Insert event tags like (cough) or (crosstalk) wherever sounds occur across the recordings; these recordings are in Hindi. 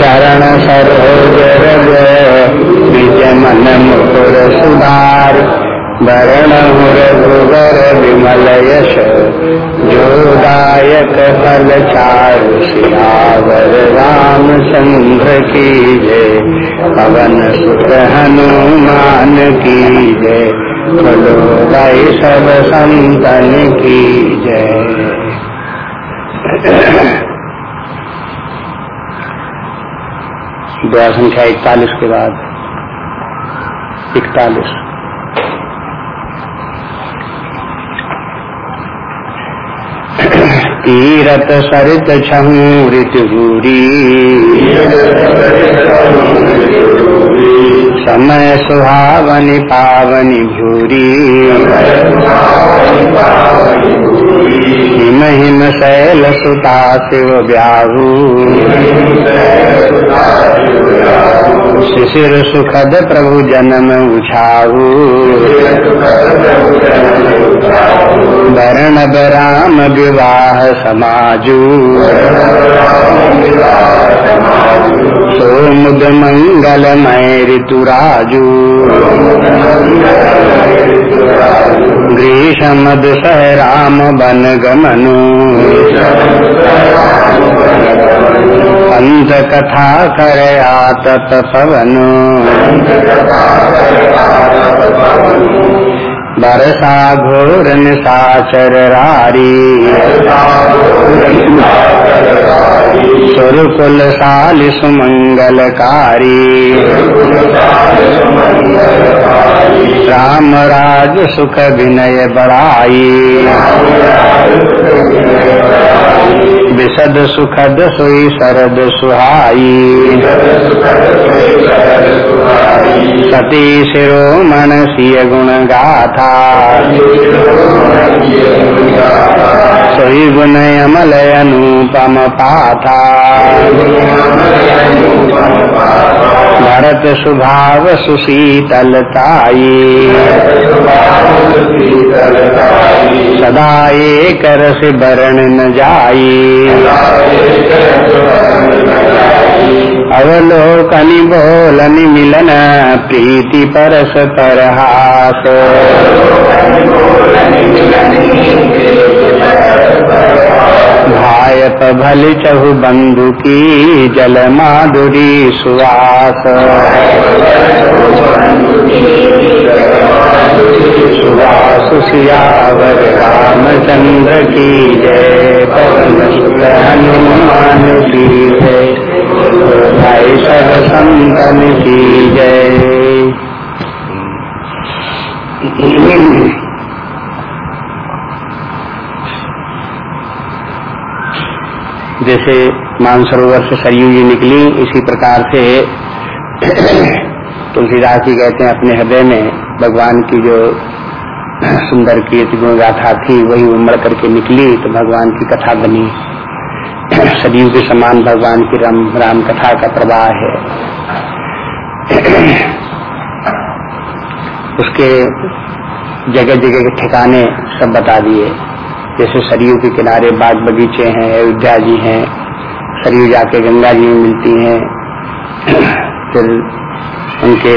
चरण सरोज रज निज मन मुकुर सुधार वरण रघुवर विमल यश जोदायक फल चारु सियावर रामचंद्र की जय। पवन सुत हनुमान की जय बोलो भाई सब संतन की जय। दुआ संख्या इकतालीस के बाद। इकतालीस। तीरथ सरित छूरित भूरी समय सुहावनि पावनि भूरी हिम हिम शैल सुता शिव ब्याहू। शिशिर सुखद प्रभु जन्म उछाऊ वरण राम विवाह समाजू। सोमुद मंगलमय ऋतुराजू ग्रीषम दुसह राम बन गमनु अंत कथा कर आतत पवनु बरसा घोर निशाचर रारी सुरकुल साल सुमंगलकारी राम राज सुख विनय बड़ाई विशद सुखद सोई शरद सुहाई सती शिरो मन सिय गुण गाथा सोई गुण अमल अनुपम पाथा भरत सुभाव सुशीतलताई सदा एक रस वरण न जाई। अवलोकनि बोलनि मिलन प्रीति परस परहास भायप भल चहु बंधु की जल माधुरी सुवास। सुवास सियावर रामचंद्र की जय हनुमान की जय भाई सब संतन की जय। जैसे मानसरोवर से सरयू जी निकली, इसी प्रकार से (coughs) तुलसीदास जी कहते हैं, अपने हृदय में भगवान की जो (coughs) सुंदर कीर्ति गुण गाथा थी, वही उमड़ करके निकली तो भगवान की कथा बनी। (coughs) सदियों के समान भगवान की राम राम कथा का प्रवाह है। उसके जगह जगह के ठिकाने सब बता दिए। जैसे सरयू के किनारे बाग बगीचे हैं, अयोध्या जी हैं, सरयू जाके गंगा जी में मिलती हैं। (clears throat) फिर उनके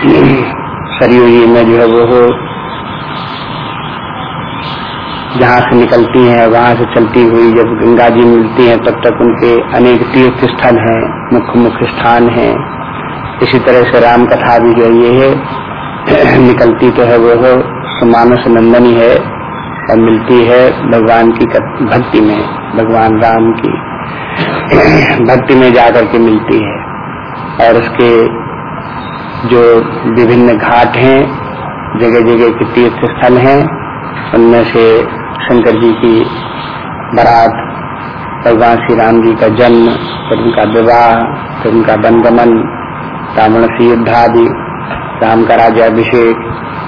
(clears throat) सरयू जी में जो है वो जहाँ से निकलती हैं वहाँ से चलती हुई जब गंगा जी मिलती हैं, तब तक उनके अनेक तीर्थ स्थल हैं मुख्य मुख्य स्थान हैं। इसी तरह से राम कथा भी जो ये है। (clears throat) निकलती तो है वो सुमानस नंदनी है। और मिलती है भगवान की भक्ति में, भगवान राम की (clears throat) भक्ति में जाकर के मिलती है। और उसके जो विभिन्न घाट हैं जगह जगह के तीर्थ स्थल हैं, उनमें से शंकर जी की बरात, भगवान श्री राम जी का जन्म, फिर उनका विवाह, फिर उनका वनगमन, रावण से युद्धादि राम का राज्याभिषेक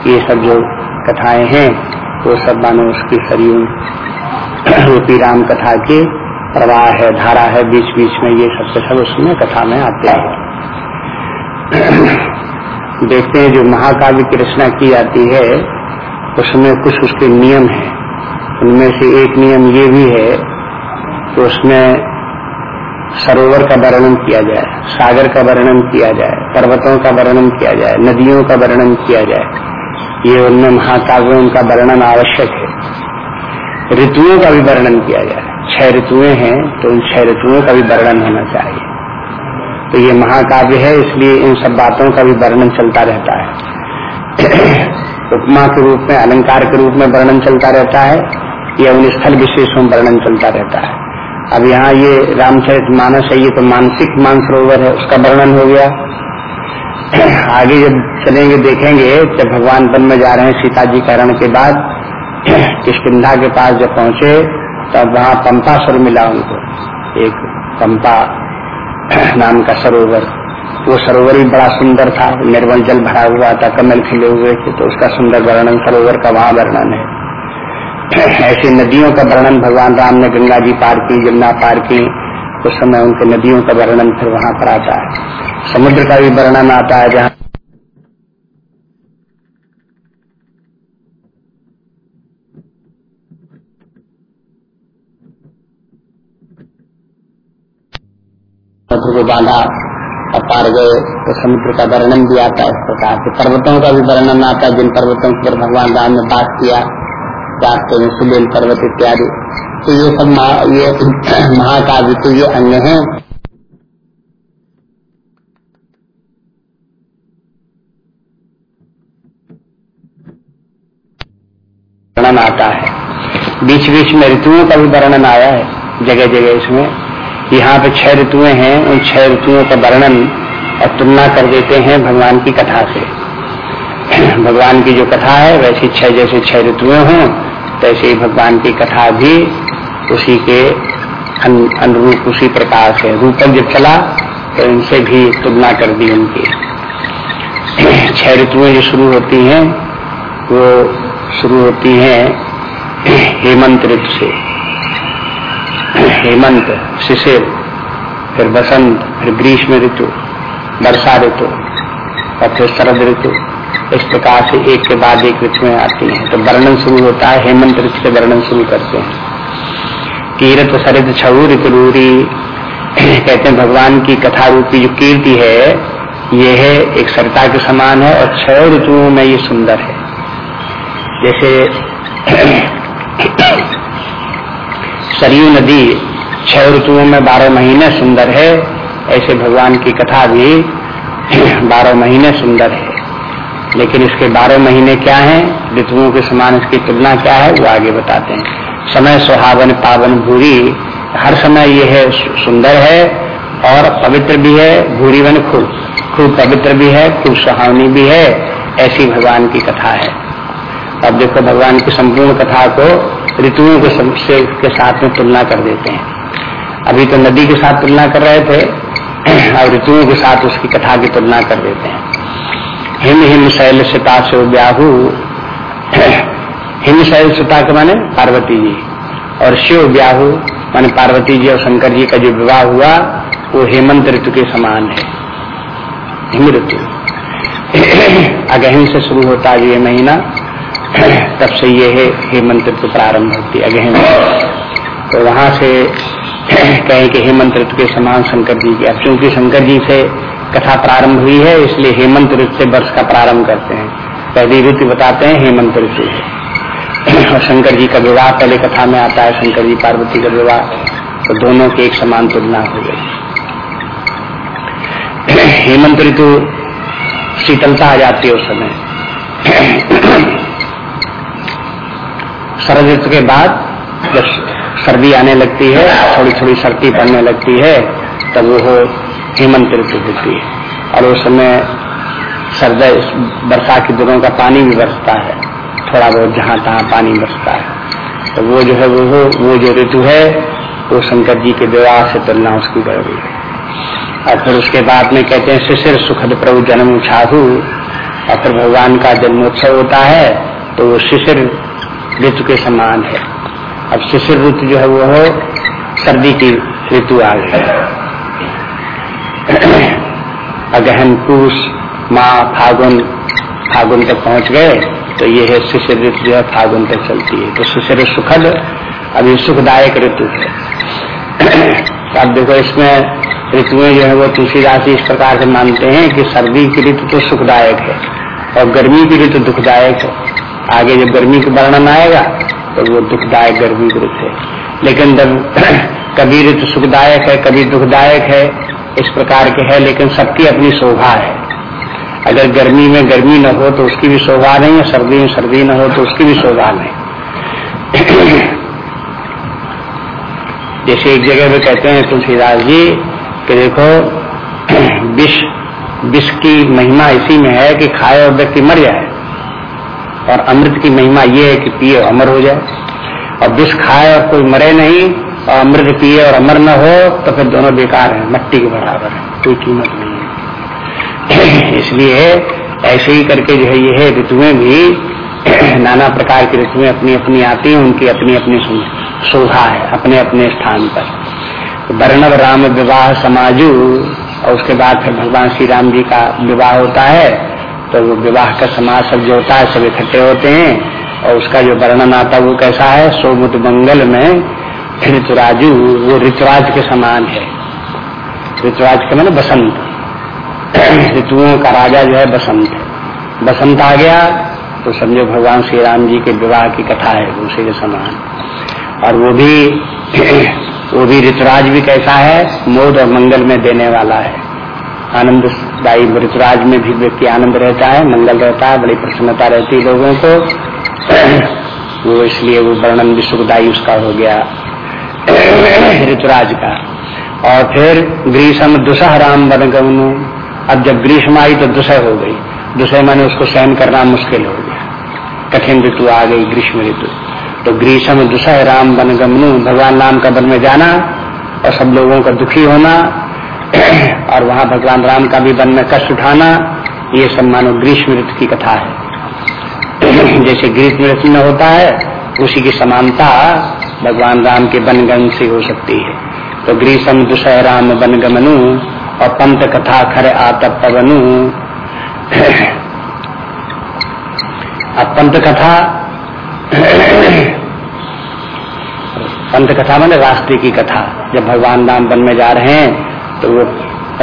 ये सब जो कथाएँ हैं वो सब मानो उसकी सरयू रूपी राम कथा के प्रवाह है, धारा है बीच बीच में ये सब सब उसमें कथा में आते हैं। देखते हैं जो महाकाव्य की रचना की जाती है, उसमें कुछ उसके नियम हैं। उनमें से एक नियम ये भी है कि उसमें सरोवर का वर्णन किया जाए, सागर का वर्णन किया जाए, पर्वतों का वर्णन किया जाए, नदियों का वर्णन किया जाए। ये उनमें महाकाव्य उनका वर्णन आवश्यक है। ऋतुओं का भी वर्णन किया जाए छह ऋतुएँ हैं तो उन छह ऋतुओं का भी वर्णन होना चाहिए। तो ये महाकाव्य है, इसलिए इन सब बातों का भी वर्णन चलता रहता है। (clears throat) उपमा के रूप में, अलंकार के रूप में वर्णन चलता रहता है, या उन स्थल विशेष में वर्णन चलता रहता है। अब यहाँ ये रामचरित मानस है, ये तो मानसिक मानसरोवर है, उसका वर्णन हो गया। आगे जब चलेंगे, देखेंगे, जब भगवान वन में जा रहे हैं सीता जी का रण के बाद किशकिधा के पास जब पहुँचे, तब वहाँ पंपा सर मिला उनको। एक पंपा नाम का सरोवर। वो सरोवर भी बड़ा सुंदर था, निर्मल जल भरा हुआ था, कमल खिले हुए थे तो उसका सुंदर वर्णन, सरोवर का वहाँ वर्णन है। ऐसी नदियों का वर्णन भगवान राम ने गंगा जी पार की जमुना पार की, उस समय उनके नदियों का वर्णन फिर वहाँ पर आता है समुद्र का भी वर्णन आता है जहाँ को बांधा और पार गए तो समुद्र का वर्णन भी आता है इस प्रकार से। पर्वतों का भी वर्णन आता है, जिन पर्वतों पर भगवान राम ने बात किया, रास्ते में सुबेल पर्वत इत्यादि। तो ये सब ये (clears throat) महाकाव्य तो ये अन्य है। वर्णन आता है। बीच बीच में ऋतुओं का भी वर्णन आया है जगह जगह इसमें। यहाँ पे छह ऋतुएँ हैं, उन छह ऋतुओं का वर्णन और तुलना कर देते हैं भगवान की कथा से। (clears throat) भगवान की जो कथा है, वैसी छह जैसे छह ऋतुएँ हों, तैसे ही भगवान की कथा भी उसी के अनुरूप उसी प्रकार से रूपक जब चला तो इनसे भी तुलना कर दी उनकी। (clears throat) छह ऋतुएँ जो शुरू होती हैं, वो शुरू होती है हेमंत ऋतु से। हेमंत, शिशिर, फिर बसंत, फिर ग्रीष्म ऋतु, वर्षा ऋतु, और फिर शरद ऋतु। इस प्रकार से एक के बाद एक ऋतुएँ आती हैं। तो वर्णन शुरू होता है, हेमंत ऋतु से वर्णन शुरू करते हैं। कीरत सरित छऊ ऋतुरूरी कहते हैं, भगवान की कथा रूपी जो कीर्ति है, ये है एक सरिता के समान है और छह ऋतुओं में ये सुंदर है। जैसे सरयू नदी छह ऋतुओं में बारह महीने सुंदर है, ऐसे भगवान की कथा भी बारह महीने सुंदर है। लेकिन इसके बारह महीने क्या हैं? ऋतुओं के समान इसकी तुलना क्या है? वो आगे बताते हैं। समय सुहावन पावन भूरी, हर समय ये है सुंदर है और पवित्र भी है, भूरी बन खूब। खूब पवित्र भी है, खूब सुहावनी भी है, ऐसी भगवान की कथा है। अब देखो भगवान की संपूर्ण कथा को ऋतुओं के से के साथ में तुलना कर देते हैं। अभी तो नदी के साथ तुलना कर रहे थे, (clears throat) और ऋतुओं के साथ उसकी कथा की तुलना कर देते हैं। हिम हिम शैल सीता से ब्याहू। (clears throat) हिम शैल सीता के माने पार्वती जी। और शिव ब्याहू, माने पार्वती जी और शंकर जी का जो विवाह हुआ, वो हेमंत ऋतु के समान है। हिम ऋतु। (clears throat) अगहिम से शुरू होता है ये महीना। तब से ये है हेमंत ऋतु प्रारंभ होती है अगहिम तो वहाँ से कहें कि हेमंत ऋतु के समान शंकर जी की, अब चूँकि शंकर जी से कथा प्रारंभ हुई है, इसलिए हेमंत ऋतु से वर्ष का प्रारंभ करते हैं। पहली ऋतु बताते हैं हेमंत ऋतु और शंकर जी का विवाह, पहले कथा में आता है, शंकर जी पार्वती का विवाह तो दोनों की एक समान तुलना हो गई। हेमंत ऋतु शीतलता आ जाती है उस समय। शरद ऋतु के बाद जब सर्दी आने लगती है थोड़ी थोड़ी सर्दी पड़ने लगती है, तब वो हेमंत ऋतु होती है। और उस समय सर्द वर्षा के दिनों का पानी भी बरसता है। थोड़ा बहुत जहाँ तहाँ पानी बरसता है। तो वो जो है, वो वो जो ऋतु है, वो शंकर जी के विवाह से तुलना उसकी बढ़ गई और फिर उसके बाद में कहते हैं, शिशिर सुखद प्रभु जन्म उछाहू और फिर भगवान का जन्मोत्सव होता है तो वो शिशिर ऋतु के समान है। अब शिशिर ऋतु जो है वो हो, सर्दी की ऋतु आ गई (clears throat) अगहन पूष माँ, फागुन फागुन तक पहुँच गए तो ये है शिशिर ऋतु जो है, फागुन तक चलती है। तो शिशिर सुखद, अभी सुखदायक ऋतु है। (clears throat) तो अब देखो, इसमें ऋतुएँ जो है वो तुलसीदास इस प्रकार से मानते हैं कि सर्दी की ऋतु तो सुखदायक है, और गर्मी की ऋतु दुखदायक है। आगे जब गर्मी का वर्णन आएगा तो वो दुखदायक गर्मी ऋतु है लेकिन जब (clears throat) कभी ऋतु सुखदायक है, कभी दुखदायक है, इस प्रकार के है, लेकिन सबकी अपनी शोभा है। अगर गर्मी में गर्मी न हो तो उसकी भी शोभा नहीं है, सर्दी में सर्दी न हो तो उसकी भी शोभा नहीं। (clears throat) जैसे एक जगह पे कहते हैं, तुलसीदास जी, कि देखो, (clears throat) विष विष की महिमा इसी में है कि खाए और व्यक्ति मर जाए। और अमृत की महिमा ये है कि पिए अमर हो जाए। और विष खाए और कोई मरे नहीं, और अमृत पिए और अमर न हो तो फिर दोनों बेकार है, मट्टी के बराबर है, कोई कीमत नहीं है। (clears throat) इसलिए ऐसे ही करके जो है ये ऋतुएँ भी (clears throat) नाना प्रकार की ऋतुएँ अपनी अपनी आती हैं, उनकी अपनी अपनी शोभा है अपने अपने स्थान पर। वर्णव राम विवाह समाजू, और उसके बाद फिर भगवान श्री राम जी का विवाह होता है। तो वो विवाह का समाज सब जो होता है, सब इकट्ठे होते हैं और उसका जो वर्णन आता है वो कैसा है? सोमुद मंगल में ऋतुराजू, वो ऋतुराज के समान है। ऋतुराज के मैंने बसंत। (clears throat) ऋतुओं का राजा जो है बसंत। बसंत आ गया तो समझो भगवान श्री राम जी के विवाह की कथा है, उसी के समान। और वो भी (clears throat) वो भी ऋतुराज भी कैसा है? मोद और मंगल में देने वाला है। आनंददायी ऋतुराज में भी व्यक्ति आनंद रहता है, मंगल रहता है, बड़ी प्रसन्नता रहती है लोगों को। (clears throat) वो इसलिए वो वर्णन भी सुखदायी उसका हो गया। (clears throat) ऋतुराज का। और फिर ग्रीष्म दुसह राम बन गमनु अब जब ग्रीष्म आई तो दुसह हो गई। दुसह मैंने उसको सहन करना मुश्किल हो गया। कठिन ऋतु आ गई, ग्रीष्म ऋतु। तो ग्रीष्म दुसह राम बन गमनु भगवान राम का वन में जाना और सब लोगों का दुखी होना (coughs) और वहाँ भगवान राम का भी वन में कष्ट उठाना, ये सब मानो ग्रीष्म ऋतु की कथा है। (coughs) जैसे ग्रीष्म ऋतु में होता है, उसी की समानता भगवान राम के बनगम से हो सकती है। तो ग्रीसम दुसह राम बनगमनु और पंत कथा खर आतप पवनु (coughs) अब पंत कथा पंत कथा मैंने रास्ते की कथा, जब भगवान राम वन में जा रहे हैं तो वो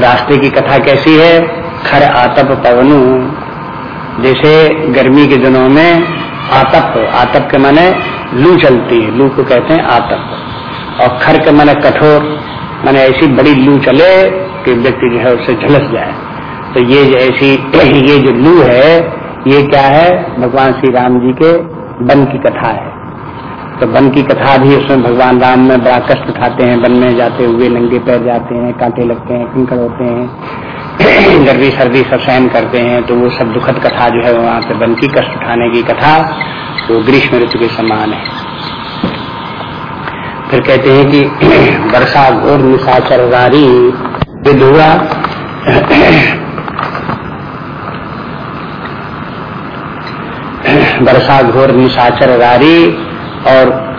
रास्ते की कथा कैसी है? खर आतप पवनु। जैसे गर्मी के दिनों में आतप आतप के माने लू चलती है। लू को कहते हैं आतप। और खर के माने कठोर, माने ऐसी बड़ी लू चले कि व्यक्ति जो है उससे झलस जाए। तो ये जो ऐसी, ये जो लू है, ये क्या है? भगवान श्री राम जी के वन की कथा है। तो वन की कथा भी उसमें भगवान राम में बड़ा कष्ट उठाते हैं वन में जाते हुए नंगे पैर जाते हैं, कांटे लगते हैं, कंकड़ होते हैं (clears throat) गर्मी सर्दी सब सहन करते हैं तो वो सब दुखद कथा जो है वहाँ पे वन की कष्ट उठाने की कथा तो ग्रीष्म ऋतु के समान है। फिर कहते हैं कि (clears throat) वर्षा घोर निशाचर गारी हुआ (clears throat) वर्षा घोर निशाचर और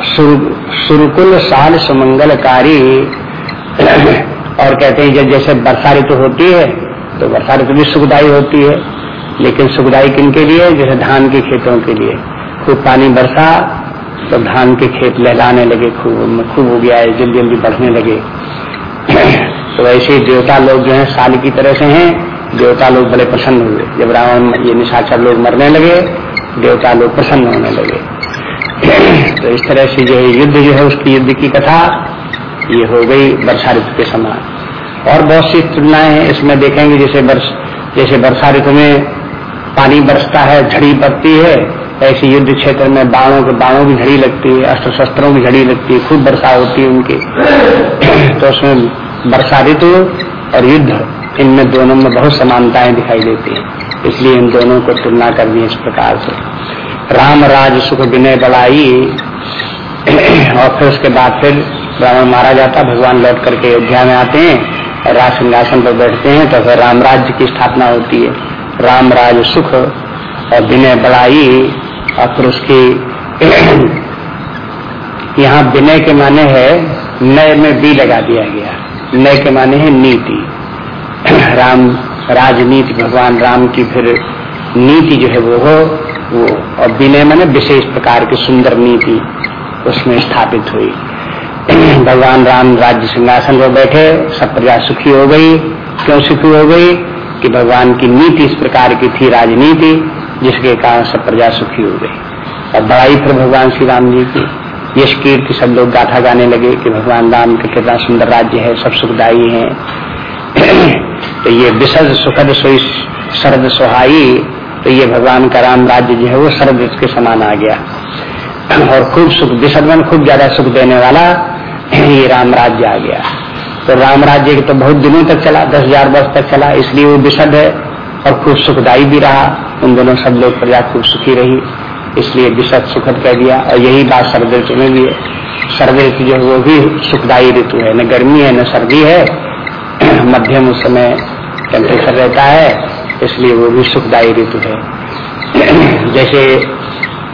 सुरकुल साल सुमंगलकारी (clears throat) और कहते हैं जब जैसे वर्षा ऋतु होती है तो वर्षा ऋतु भी सुखदायी होती है। लेकिन सुखदायी किन के लिए? जैसे धान के खेतों के लिए। खूब पानी बरसा तो धान के खेत लहलाने लगे, खूब खूब हो गया है जल्दी जल्दी बढ़ने लगे। (clears throat) तो ऐसे देवता लोग जो है, साल की तरह से हैं। देवता लोग बड़े प्रसन्न हुए। जब रावण, ये निशाचर लोग मरने लगे, देवता लोग प्रसन्न होने लगे। तो इस तरह से जो है युद्ध जो है, उसकी युद्ध की कथा ये हो गई वर्षा ऋतु के समान और बहुत सी तुलनाएँ हैं इसमें देखेंगे, जैसे वर्ष, जैसे वर्षा ऋतु में पानी बरसता है, झड़ी पड़ती है, ऐसे युद्ध क्षेत्र में बाणों के बाणों की झड़ी लगती है अस्त्र शस्त्रों की झड़ी लगती है, खूब वर्षा होती है उनकी। तो उसमें वर्षा ऋतु और युद्ध, इनमें दोनों में बहुत समानताएँ दिखाई देती हैं। इसलिए इन दोनों को तुलना करनी इस प्रकार से। राम राज सुख विनय बड़ाई। और फिर उसके बाद फिर ब्राह्मण मारा जाता भगवान लौट करके अयोध्या में आते हैं और राज सिंहासन पर बैठते हैं तो फिर राम राज्य की स्थापना होती है। राम राज सुख और विनय बढ़ाई और फिर उसकी (clears throat) यहाँ विनय के माने है, नय में बी लगा दिया गया। नय के माने है नीति। (clears throat) राम, राजनीति, भगवान राम की फिर नीति जो है वो हो। वो और विनय माने विशेष प्रकार की सुंदर नीति उसमें स्थापित हुई। (clears throat) भगवान राम राज्य सिंहासन पर बैठे, सब प्रजा सुखी हो गई। क्यों सुखी हो गई? कि भगवान की नीति इस प्रकार की थी, राजनीति, जिसके कारण सब प्रजा सुखी हो गई। और बड़ाई फिर भगवान श्री राम जी की। यश कीर्ति सब लोग गाथा गाने लगे कि भगवान राम का कितना सुंदर राज्य है, सब सुखदायी है। (clears throat) तो ये विशद सुखद सोई, शरद सुहाई तो ये भगवान का राम राज्य जो है वो शरद के समान आ गया। और खूब सुख विसर्ज में खूब ज़्यादा सुख देने वाला ये राम राज्य आ गया। तो राम राज्य तो बहुत दिनों तक चला, दस हज़ार वर्ष तक चला, इसलिए वो विशद है और खूब सुखदायी भी रहा। उन दोनों सब लोग प्रजा खूब सुखी रही, इसलिए विशद सुखद कह दिया। और यही बात सर्द ऋतु में भी है। सर्द ऋतु जो है वो भी सुखदायी ऋतु है। न गर्मी है, न सर्दी है। मध्यम उस समय टेम्परेचर रहता है। इसलिए वो भी सुखदायी ऋतु है। (clears throat) जैसे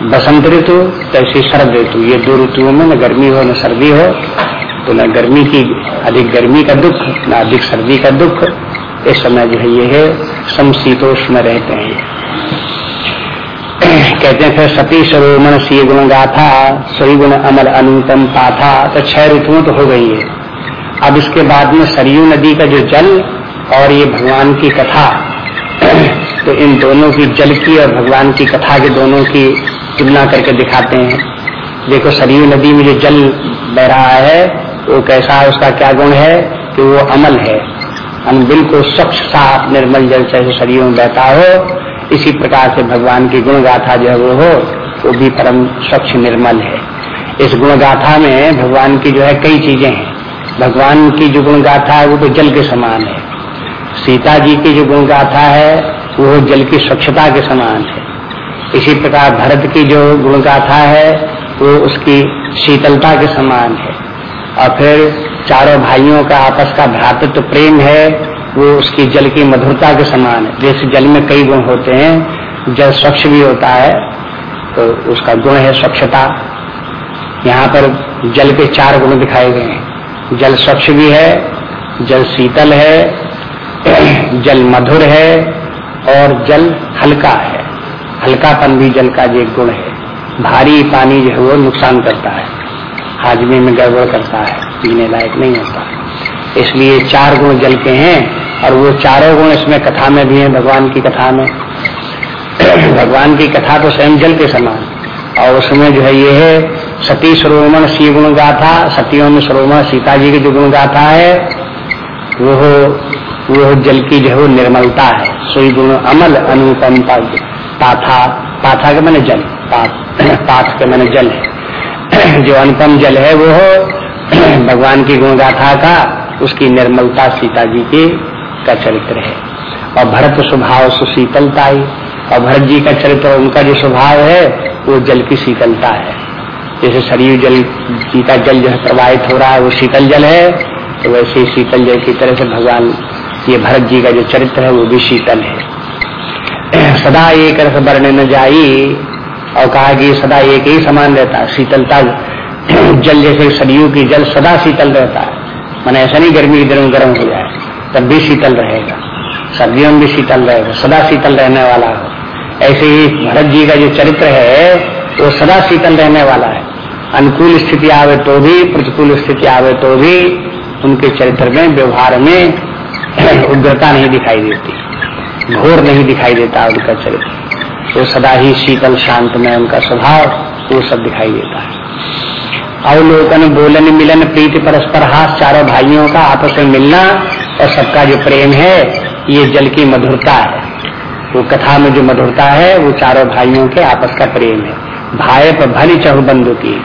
बसंत ऋतु, तैसे शरद ऋतु। ये दो ऋतुओं में न गर्मी हो, न सर्दी हो तो न गर्मी की अधिक गर्मी का दुख, न अधिक सर्दी का दुख। इस समय जो है ये है समशीतोष में रहते हैं। (clears throat) कहते हैं, फिर सती सरोमण सी गुण गाथा सही गुण अमल अनुपम पाथा। तो छह ऋतुओं तो हो गई है। अब इसके बाद में सरयू नदी का जो जल और ये भगवान की कथा तो इन दोनों की जल की और भगवान की कथा के दोनों की तुलना करके दिखाते हैं। देखो, सरयू नदी में जो जल बह रहा है, वो कैसा है, उसका क्या गुण है? कि वो अमल है। हम बिल्कुल स्वच्छ, साफ़, निर्मल जल चाहे शरीर में बहता हो, इसी प्रकार से भगवान की गुण गाथा जो है वो हो, वो भी परम स्वच्छ, निर्मल है। इस गुण गाथा में भगवान की जो है कई चीज़ें हैं। भगवान की जो गुण गाथा है, वो तो जल के समान है। सीता जी की जो गुण गाथा है, वो जल की स्वच्छता के समान है। इसी प्रकार भरत की जो गुण गाथा है, वो उसकी शीतलता के समान है। और फिर चारों भाइयों का आपस का भ्रातृत्व प्रेम है, वो उसकी जल की मधुरता के समान है। जैसे जल में कई गुण होते हैं, जल स्वच्छ भी होता है तो उसका गुण है स्वच्छता। यहाँ पर जल के चार गुण दिखाए गए हैं। जल स्वच्छ भी है, जल शीतल है जल मधुर है और जल हल्का है। हल्कापन भी जल का एक गुण है। भारी पानी जो है वो नुकसान करता है। हाजमे में गड़बड़ करता है, पीने लायक नहीं होता। इसलिए चार गुण जल के हैं और वो चारों गुण इसमें कथा में भी हैं, भगवान की कथा में। भगवान की कथा तो स्वयं जल के समान। और उसमें जो है ये है, सती सरोमण सी गुण गाथा सतियों में सरोमण सीता जी के जो गुण गाथा है, वो वो जल की जो निर्मलता है। सोई गुण अमल अनुपम पाथा। पाथा के मैंने जल। पाथ (clears throat) के मैंने जल है। (clears throat) जो अनुपम जल है वो (clears throat) भगवान की गुणगाथा का, उसकी निर्मलता सीता जी की का चरित्र है। और भरत स्वभाव सुशीतलता ही। और भरत जी का चरित्र, उनका जो स्वभाव है, वो जल की शीतलता है। जैसे शरीर जल जी का जल जो है प्रवाहित हो रहा है, वो शीतल जल है तो वैसे ही शीतल जल की तरह से भगवान ये भरत जी का जो चरित्र है वो भी शीतल है। सदा एक रस वर्ण न जाई, और कहा कि सदा एक ही समान रहता है शीतलता जल जैसे सरयू की जल सदा शीतल रहता है। मैंने ऐसा नहीं गर्मी के दिनों गर्म हो जाए, तब भी शीतल रहेगा। सर्दियों में भी शीतल रहेगा, सदा शीतल रहने वाला हो। ऐसे ही भरत जी का जो चरित्र है, वो सदा शीतल रहने वाला है। अनुकूल स्थिति आवे तो भी, प्रतिकूल स्थिति आवे तो भी उनके चरित्र में, व्यवहार में उग्रता नहीं दिखाई देती। घोर नहीं दिखाई देता उनका चरित्र। वो सदा ही शीतल, शांत में उनका स्वभाव, वो सब दिखाई देता है। अवलोकन, बोलन, मिलन, प्रीति, परस्पर हास, चारों भाइयों का आपस में मिलना और सबका जो प्रेम है, ये जल की मधुरता है। वो कथा में जो मधुरता है, वो चारों भाइयों के आपस का प्रेम है। भायप भली चहुबंधु की।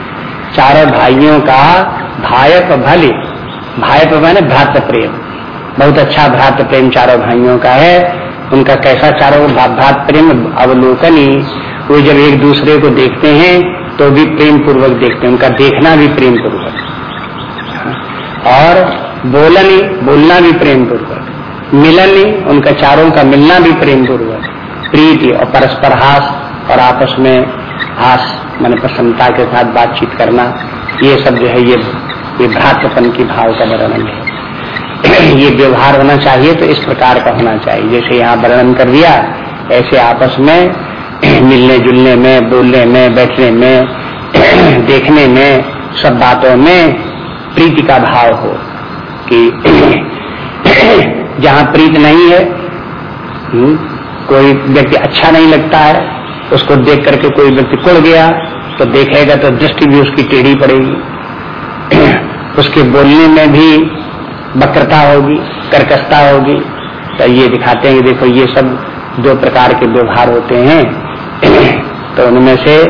चारों भाइयों का भायप भली। भायप मैंने भ्रात प्रेम। बहुत अच्छा भ्रात प्रेम चारों भाइयों का है। उनका कैसा चारों भात प्रेम अवलोकन ही वो जब एक दूसरे को देखते हैं तो भी प्रेम पूर्वक देखते हैं। उनका देखना भी प्रेम पूर्वक और बोलन, बोलना भी प्रेम पूर्वक मिलन, उनका चारों का मिलना भी प्रेम पूर्वक प्रीति और परस्पर हास और आपस में हास, मान प्रसन्नता के साथ बातचीत करना, ये सब जो है, ये ये भ्रातपन की भाव का वर्णन है। (coughs) ये व्यवहार होना चाहिए तो इस प्रकार का होना चाहिए। जैसे यहाँ वर्णन कर दिया ऐसे आपस में (coughs) मिलने जुलने में बोलने में बैठने में (coughs) देखने में सब बातों में प्रीति का भाव हो कि जहाँ प्रीत नहीं है हम्म, कोई व्यक्ति अच्छा नहीं लगता है उसको देख करके कोई व्यक्ति कुड़ गया तो देखेगा तो दृष्टि भी उसकी टेढ़ी पड़ेगी। उसके बोलने में भी वक्रता होगी, कर्कशता होगी। तो ये दिखाते हैं कि देखो ये सब दो प्रकार के व्यवहार होते हैं। (clears throat) तो उनमें से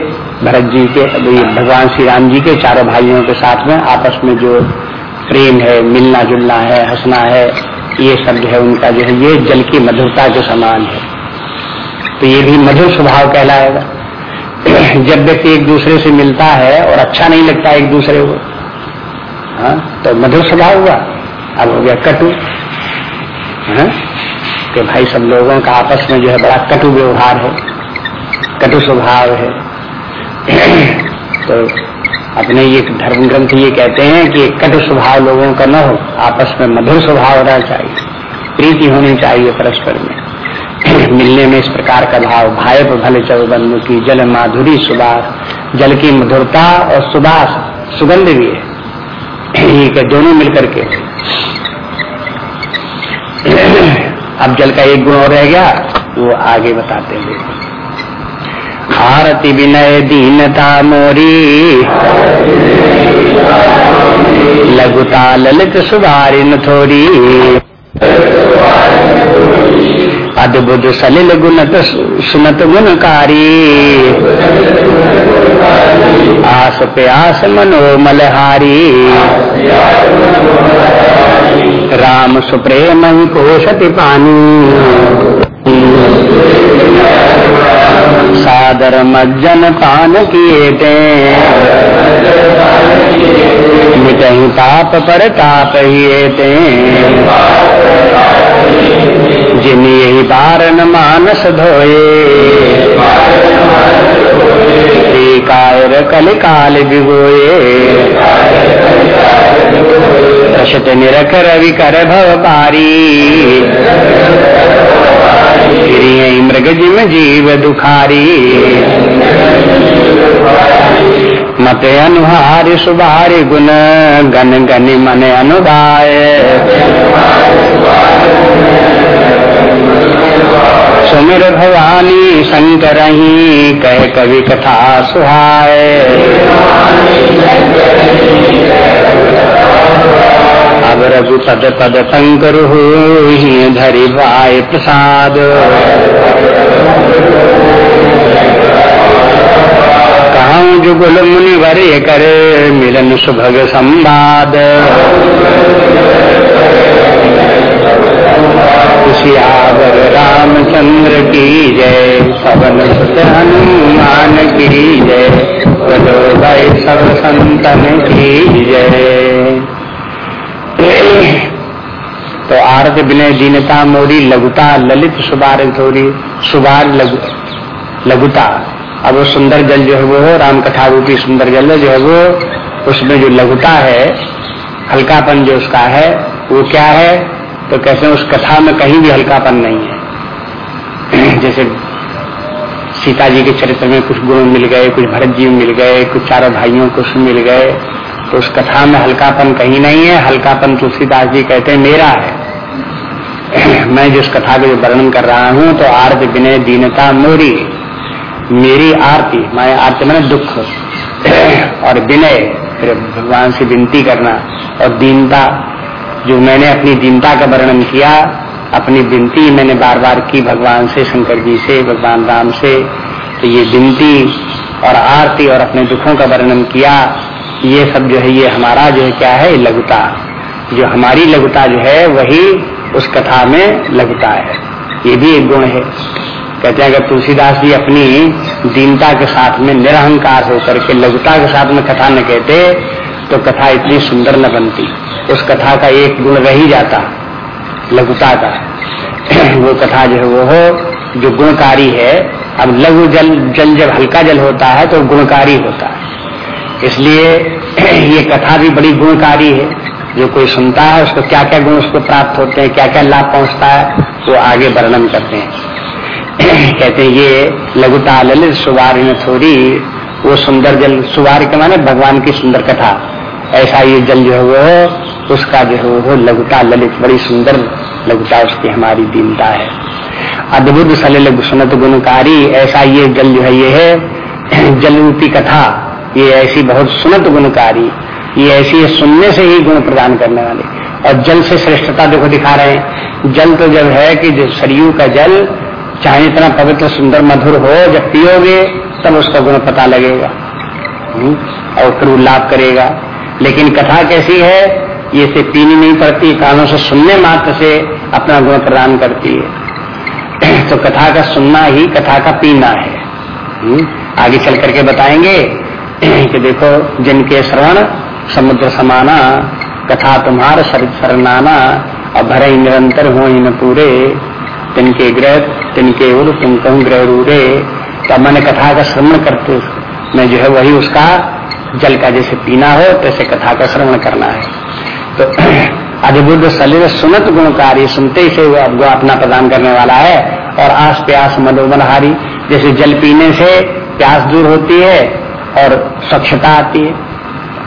भरत जी के भगवान श्री राम जी के चारों भाइयों के साथ में आपस में जो प्रेम है मिलना जुलना है, हंसना है, ये सब जो है उनका जो है, ये जल की मधुरता के समान है। तो ये भी मधुर स्वभाव कहलाएगा। (clears throat) जब व्यक्ति एक दूसरे से मिलता है और अच्छा नहीं लगता एक दूसरे को हाँ तो मधुर स्वभाव हुआ। अब हो गया कटु। है? कि भाई सब लोगों का आपस में जो है बड़ा कटु व्यवहार है। कटु स्वभाव है। तो अपने ये धर्म ग्रंथ ये कहते हैं कि कटु स्वभाव लोगों का न हो, आपस में मधुर स्वभाव होना चाहिए। प्रीति होनी चाहिए परस्पर में। मिलने में इस प्रकार का भाव, भाई पर भले चौबंधु की जल माधुरी, सुबास। जल की मधुरता और सुबास सुगंध भी है। ये दोनों मिलकर के। अब जल का एक गुण और रह गया, वो आगे बताते हैं। आरती विनय दीनता मोरी। लघुता ललित सुधारिन थोरी। अद्भुत सलिल गुणत सुनत गुणकारी। आस प्यास मनोमलहारी। राम सुप्रेम कोशति पानी। सादर मज्जन पान किए ते मिटही ताप पर ताप हिए ते जिन यही बारन मानस धोए। कल काल भिगोए रशत निरख रवि कर भव पारी मृग जिम जीव दुखारी। मत अनुहार सुबार गुण गन गन मन अनुदाय सुमिर भवानी शंकर कह कवि कथा सुहाय। अब रघु पद पद शंकर हो धरि भाई प्रसाद। कहूँ जुगुल मुनि वर कर मिलन सुभग संवाद। सियावर रामचंद्र की जय पवन सुत हनुमान की जय, बोलो भाई सब संतन की जय। तो आरत विनय दीनता मोरी लघुता ललित सुबार थोड़ी सुबार लघु लघुता अब वो सुंदर जल जो है वो राम कथा रूपी सुंदर जल जो है वो, उसमें जो लघुता है, हल्कापन जो उसका है, वो क्या है? तो कैसे उस कथा में कहीं भी हल्कापन नहीं है। (clears throat) जैसे सीता जी के चरित्र में कुछ गुण मिल गए, कुछ भरत जी मिल गए, कुछ चारों भाइयों को मिल गए तो उस कथा में हल्कापन कहीं नहीं है। हल्कापन तुलसीदास जी कहते हैं, मेरा है। (clears throat) मैं जिस कथा का वर्णन कर रहा हूँ तो आरती विनय दीनता मोरी, मेरी आरती मैं आरती मैंने दुख। (clears throat) और विनय, फिर भगवान से विनती करना, और दीनता जो मैंने अपनी दीनता का वर्णन किया, अपनी विनती मैंने बार बार की भगवान से, शंकर जी से, भगवान राम से तो ये विनती और आरती और अपने दुखों का वर्णन किया, ये सब जो है, ये हमारा जो है, क्या है लघुता जो हमारी लघुता जो है, वही उस कथा में लघुता है। ये भी एक गुण है। कहते हैं, अगर तुलसीदास जी अपनी दीनता के साथ में निरहंकार होकर के लघुता के साथ में कथा न कहते तो कथा इतनी सुंदर न बनती। उस कथा का एक गुण रह ही जाता, लघुता का। वो कथा जो है वो हो, जो गुणकारी है, अब लघु जल जल जब हल्का जल होता है तो गुणकारी होता है। इसलिए ये कथा भी बड़ी गुणकारी है। जो कोई सुनता है, उसको क्या क्या गुण उसको प्राप्त होते हैं क्या क्या लाभ पहुँचता है वो आगे वर्णन करते हैं। कहते हैं, ये लघुता ललित सुवार थोड़ी वो सुंदर जल सुवार के माने भगवान की सुंदर कथा। ऐसा ये जल जो है वो उसका जो है वो लघुता ललित बड़ी सुंदर लघुता उसकी हमारी दीनता है। अद्भुत सलिल सुनत गुणकारी ऐसा ये जल जो है ये है जल रूपी कथा। ये ऐसी बहुत सुनत गुणकारी ये ऐसी है सुनने से ही गुण प्रदान करने वाले। और जल से श्रेष्ठता देखो दिखा रहे हैं। जल तो जब है कि जो सरयू का जल चाहे इतना पवित्र सुंदर मधुर हो जब पियोगे तब उसका गुण पता लगेगा। हम्म, और फिर लाभ करेगा। लेकिन कथा कैसी है ये से पीनी नहीं पड़ती कानों से सुनने मात्र से अपना गुण प्रदान करती है। (clears throat) तो कथा का सुनना ही कथा का पीना है। हम्म, आगे चल करके बताएँगे (clears throat) कि देखो जिनके श्रवण समुद्र समाना कथा तुम्हार सरनाना और भरे निरंतर हो न पूरे। तिनके ग्रह तिनके उर तुम कहूँ ग्रह रूरे। तो मैंने कथा का श्रवण करते मैं जो है वही उसका जल का जैसे पीना हो तैसे कथा का श्रवण करना है। तो (clears throat) अधिबुद्ध सलिल सुनत गुणकारी सुनते ही से वो अपना प्रदान करने वाला है, और आस प्यास मधुबनहारी जैसे जल पीने से प्यास दूर होती है और स्वच्छता आती है।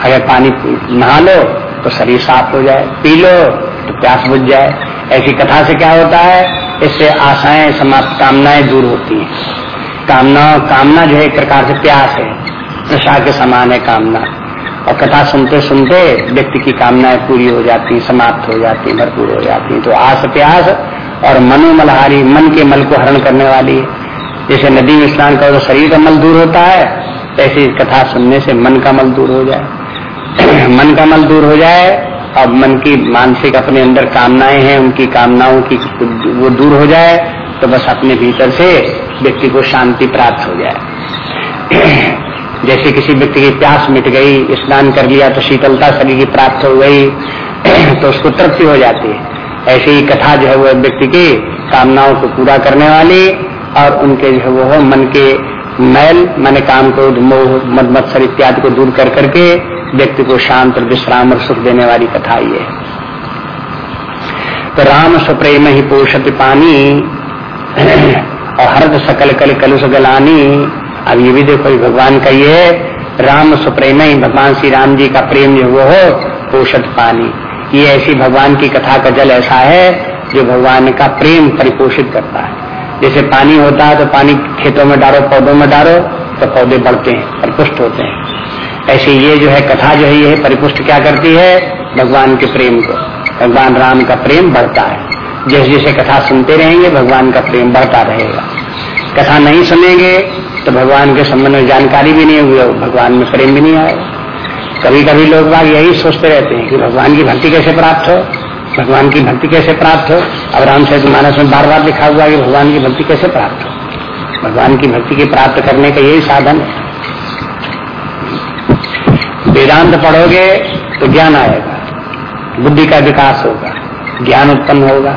अगर पानी नहा लो तो शरीर साफ़ हो जाए, पी लो तो प्यास बुझ जाए। ऐसी कथा से क्या होता है? इससे आशाएँ, समाप्त कामनाएँ दूर होती हैं। कामना कामना जो है एक प्रकार से प्यास है। नशा के समान है कामना। और कथा सुनते सुनते व्यक्ति की कामनाएँ पूरी हो जाती, समाप्त हो जाती, भरपूर हो जाती। तो आस प्यास और मनु मलहारी मन के मल को हरण करने वाली। है जैसे नदी में स्नान करो तो शरीर का मल दूर होता है, ऐसी कथा सुनने से मन का मल दूर हो जाए। (clears throat) मन का मल दूर हो जाए और मन की मानसिक अपने अंदर कामनाएँ हैं, उनकी कामनाओं की वो दूर हो जाए तो बस अपने भीतर से व्यक्ति को शांति प्राप्त हो जाए। (clears throat) जैसे किसी व्यक्ति की प्यास मिट गई, स्नान कर लिया तो शीतलता शरीर की प्राप्त हो गई (clears throat) तो उसको तृप्ति हो जाती है। ऐसे ही कथा जो है वो व्यक्ति की कामनाओं को पूरा करने वाली और उनके जो है वो मन के मैल, मन काम को, मोह मद मत्सर इत्यादि को दूर कर करके व्यक्ति को शांत, विश्राम और सुख देने वाली कथा ये तो राम सुप्रेम ही पोषत पानी, (clears throat) और हरद सकल कल कलुष गलानी अब ये भी देखो भगवान का ये राम सुप्रेम ही, भगवान श्री राम जी का प्रेम जो वो हो, पोषत पानी। ये ऐसी भगवान की कथा का जल ऐसा है, जो भगवान का प्रेम परिपोषित करता है। जैसे पानी होता है तो पानी खेतों में डालो, पौधों में डालो तो पौधे बढ़ते हैं, परिपुष्ट होते हैं। ऐसे ये जो है कथा जो है, ये परिपुष्ट क्या करती है? भगवान के प्रेम को। भगवान राम का प्रेम बढ़ता है। जैसे जैसे कथा सुनते रहेंगे, भगवान का प्रेम बढ़ता रहेगा। कथा नहीं सुनेंगे तो भगवान के संबंध में जानकारी भी नहीं हुई भगवान में प्रेम भी नहीं आएगा कभी कभी लोग बाग यही सोचते रहते हैं कि भगवान की भक्ति कैसे प्राप्त हो? भगवान की भक्ति कैसे प्राप्त हो? अब रामचरित मानस में बार बार लिखा हुआ कि भगवान की भक्ति कैसे प्राप्त हो? भगवान की भक्ति की प्राप्त करने का यही साधन है। वेदांत पढ़ोगे तो ज्ञान आएगा, बुद्धि का विकास होगा, ज्ञान उत्पन्न होगा।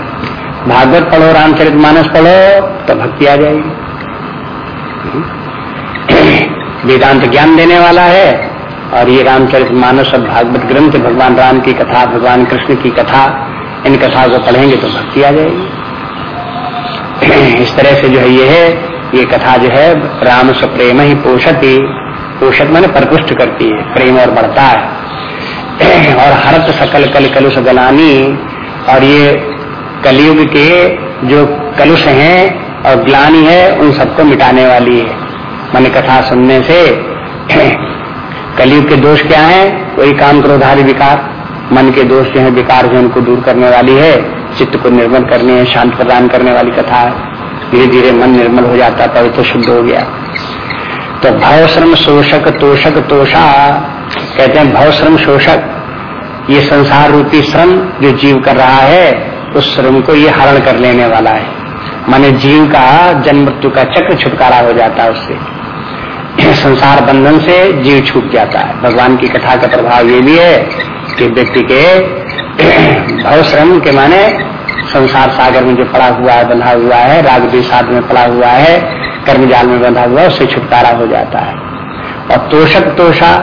भागवत पढ़ो रामचरित मानस पढ़ो तो भक्ति आ जाएगी। वेदांत ज्ञान देने वाला है, और ये रामचरित मानस और भागवत ग्रंथ, भगवान राम की कथा, भगवान कृष्ण की कथा, इन कथा को पढ़ेंगे तो भक्ति आ जाएगी। इस तरह से जो है ये है, ये कथा जो है, राम से प्रेम ही पोषती। पोषक मैंने परपुष्ट करती है, प्रेम और बढ़ता है। और हरत सकल कल कलुष गलानी, और ये कलयुग के जो कलुष हैं और ग्लानी है, उन सबको मिटाने वाली है। मैंने कथा सुनने से (clears throat) कलयुग के दोष क्या है? वही काम क्रोधादि विकार। मन के दोष जो है, विकार जो उनको दूर करने वाली है, चित्त को निर्मल करने है, शांत प्रदान करने वाली कथा है। धीरे धीरे मन निर्मल हो जाता पवित्र तो शुद्ध हो गया। तो भव श्रम शोषक तोषक तोषा, कहते हैं भव श्रम शोषक। ये संसार रूपी श्रम जो जीव कर रहा है, उस श्रम को ये हरण कर लेने वाला है। माने जीव का जन्म मृत्यु का चक्र छुटकारा हो जाता है उससे। संसार बंधन से जीव छूट जाता है। भगवान की कथा का प्रभाव ये भी है कि व्यक्ति के (clears throat) भव श्रम के माने संसार सागर में जो पड़ा हुआ है, बंधा हुआ है राग विषाद में पड़ा हुआ है कर्म जाल में बंधा हुआ है, उससे छुटकारा हो जाता है। और तोषक तोषा,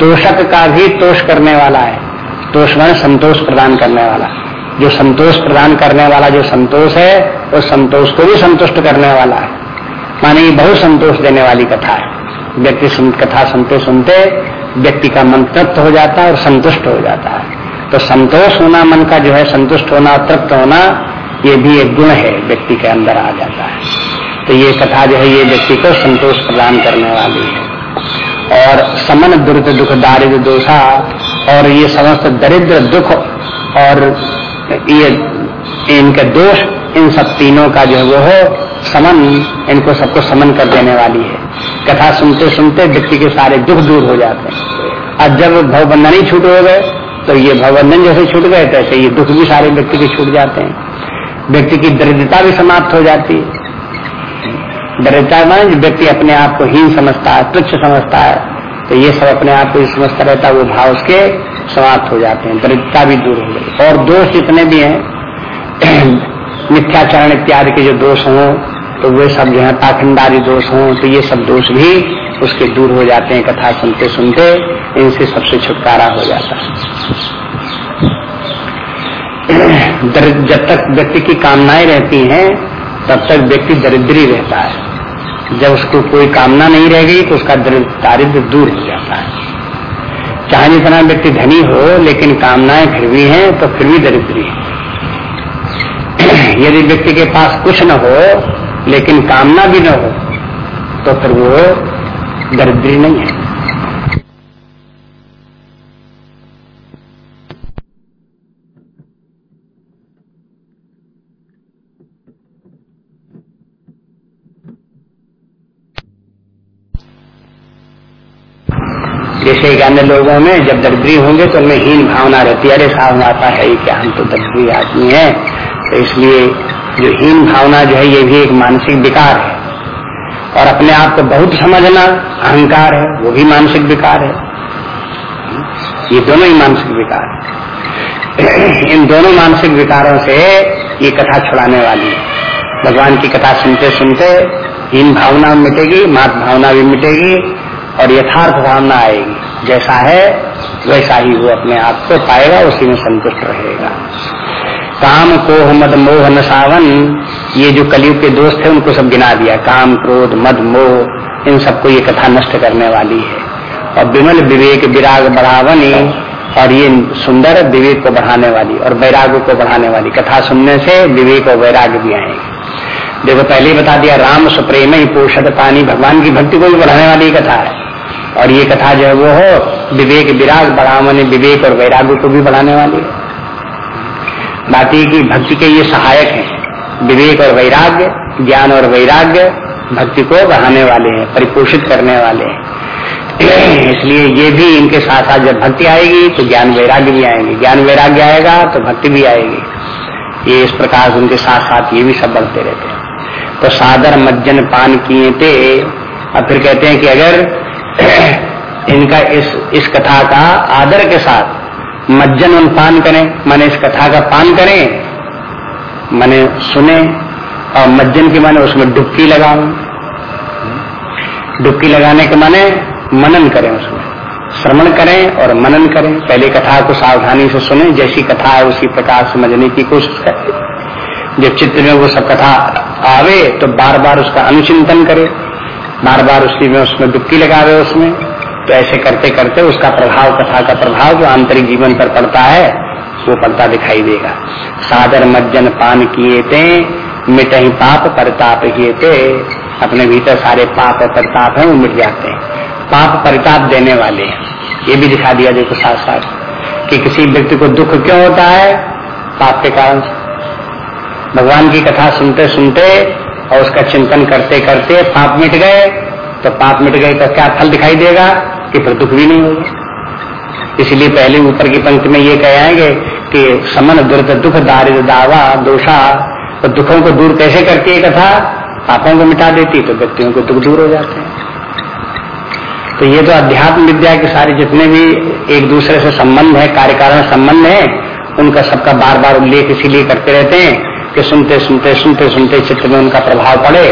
तोषक का भी तोष करने वाला है। तोष में संतोष प्रदान करने वाला। जो संतोष प्रदान करने वाला, जो संतोष है उस संतोष को भी संतुष्ट करने वाला है। माने ये बहुत संतोष देने वाली कथा है। व्यक्ति सुन, कथा सुनते सुनते व्यक्ति का मन तृप्त हो जाता है और संतुष्ट हो जाता है। तो संतोष होना मन का जो है संतुष्ट होना तृप्त होना ये भी एक गुण है व्यक्ति के अंदर आ जाता है। तो ये कथा जो है ये व्यक्ति को संतोष प्रदान करने वाली है। और समन दुर्द दुख दारिद्र दोषा और ये समस्त दरिद्र दुख और ये इनके दोष, इन सब तीनों का जो है वो हो, समन, इनको सबको समन कर देने वाली है। कथा सुनते सुनते व्यक्ति के सारे दुख दूर हो जाते हैं। और जब भवबंधन ही छूट हो गए तो ये भवबंधन जैसे छूट गए, तैसे ये दुख भी सारे व्यक्ति के छूट जाते हैं। व्यक्ति की दरिद्रता भी समाप्त हो जाती है। दरिद्रता मान व्यक्ति अपने आप को हीन समझता है, तुच्छ समझता है तो ये सब अपने आप को ही समझता रहता है, वो भाव उसके समाप्त हो जाते हैं। दरिद्रता भी दूर हो गई। और दोष जितने भी हैं मिथ्याचरण इत्यादि के जो दोष हों तो वे सब जो है पाखंडारी दोष हों तो ये सब दोष भी उसके दूर हो जाते हैं कथा सुनते सुनते, इनसे सबसे छुटकारा हो जाता है। जब तक व्यक्ति की कामनाएँ रहती हैं, तब तक व्यक्ति दरिद्री रहता है। जब उसको कोई कामना नहीं रह गई तो उसका दारिद्र दूर हो जाता है। चाहे जितना व्यक्ति धनी हो, लेकिन कामनाएँ फिर भी हैं तो फिर भी दरिद्री है। (clears throat) यदि व्यक्ति के पास कुछ न हो, लेकिन कामना भी न हो तो फिर वो दरिद्री नहीं है। जैसे अन्य लोगों में जब दरिद्री होंगे तो उनमें हीन भावना रहती है। अरे, साहब आता है क्या? हम तो दरिद्री आदमी है। तो इसलिए जो हीन भावना जो है, ये भी एक मानसिक विकार है। और अपने आप को बहुत समझना अहंकार है, वो भी मानसिक विकार है। ये दोनों ही मानसिक विकार है। इन दोनों मानसिक विकारों से ये कथा छुड़ाने वाली है। भगवान की कथा सुनते सुनते हीन भावना मिटेगी, मात भावना भी मिटेगी और यथार्थ भावना आएगी। जैसा है, वैसा ही वो अपने आप को पाएगा, उसी में संतुष्ट रहेगा। काम कोह मद, मोह न सावन ये जो कलयुग के दोस्त थे उनको सब गिना दिया। काम, क्रोध, मद, मोह, इन सबको ये कथा नष्ट करने वाली है। और विमल विवेक, विराग बढ़ावनी, और ये सुंदर विवेक को बढ़ाने वाली, और वैराग को बढ़ाने वाली कथा सुनने से विवेक और वैराग भी आएँगे। देखो, पहले ही बता दिया, राम सुप्रेम ही पोषद पानी, भगवान की भक्ति को भी बढ़ाने वाली कथा है। और ये कथा जो है, वो हो, विवेक, विराग बढ़ावन, विवेक और वैराग को भी बढ़ाने वाली है। बाकी की भक्ति के ये सहायक हैं। विवेक और वैराग्य, ज्ञान और वैराग्य भक्ति को बढ़ाने वाले हैं, परिपोषित करने वाले हैं। इसलिए ये भी इनके साथ साथ जब भक्ति आएगी तो ज्ञान वैराग्य भी आएँगे। ज्ञान वैराग्य आएगा तो भक्ति भी आएगी। ये इस प्रकार उनके साथ साथ ये भी सब बढ़ते रहते हैं। तो सादर मज्जन पान किए थे और फिर कहते हैं कि अगर इनका इस इस कथा का आदर के साथ मज्जन उन पान करें, माने इस कथा का पान करें, माने सुने, और मज्जन के माने उसमें डुबकी लगाओ डुबकी लगाने के माने मनन करें उसमें। श्रवण करें और मनन करें। पहले कथा को सावधानी से सुने, जैसी कथा है उसी प्रकार समझने की कोशिश करें। जब चित्र में वो सब कथा आवे तो बार बार उसका अनुचिंतन करे। बार बार उसी में उसमें डुबकी लगावे उसमें। तो ऐसे करते करते उसका प्रभाव, कथा का प्रभाव जो आंतरिक जीवन पर पड़ता है, वो पड़ता दिखाई देगा। सादर मज्जन पान किए थे मिट ही पाप परिताप किए थे अपने भीतर सारे पाप और परिताप है, वो मिट जाते हैं। पाप परिताप देने वाले ये भी दिखा दिया देखो साथ साथ कि किसी व्यक्ति को दुख क्यों होता है? पाप के कारण। भगवान की कथा सुनते सुनते और उसका चिंतन करते करते पाप मिट गए। तो पाप मिट गए तो क्या फल दिखाई देगा कि फिर दुख भी नहीं होगा? इसलिए पहले ऊपर की पंक्ति में ये कह आएँगे कि समन दुर्द दुख दारिद्र दावा दोषा तो दुखों को दूर कैसे करती है कथा? पापों को मिटा देती तो व्यक्तियों को दुख दूर हो जाते हैं। तो ये तो अध्यात्म विद्या के सारे जितने भी एक दूसरे से संबंध है, कार्यकारण संबंध है, उनका सबका बार बार उल्लेख इसीलिए करते रहते हैं कि सुनते सुनते सुनते सुनते चित्र में उनका प्रभाव पड़े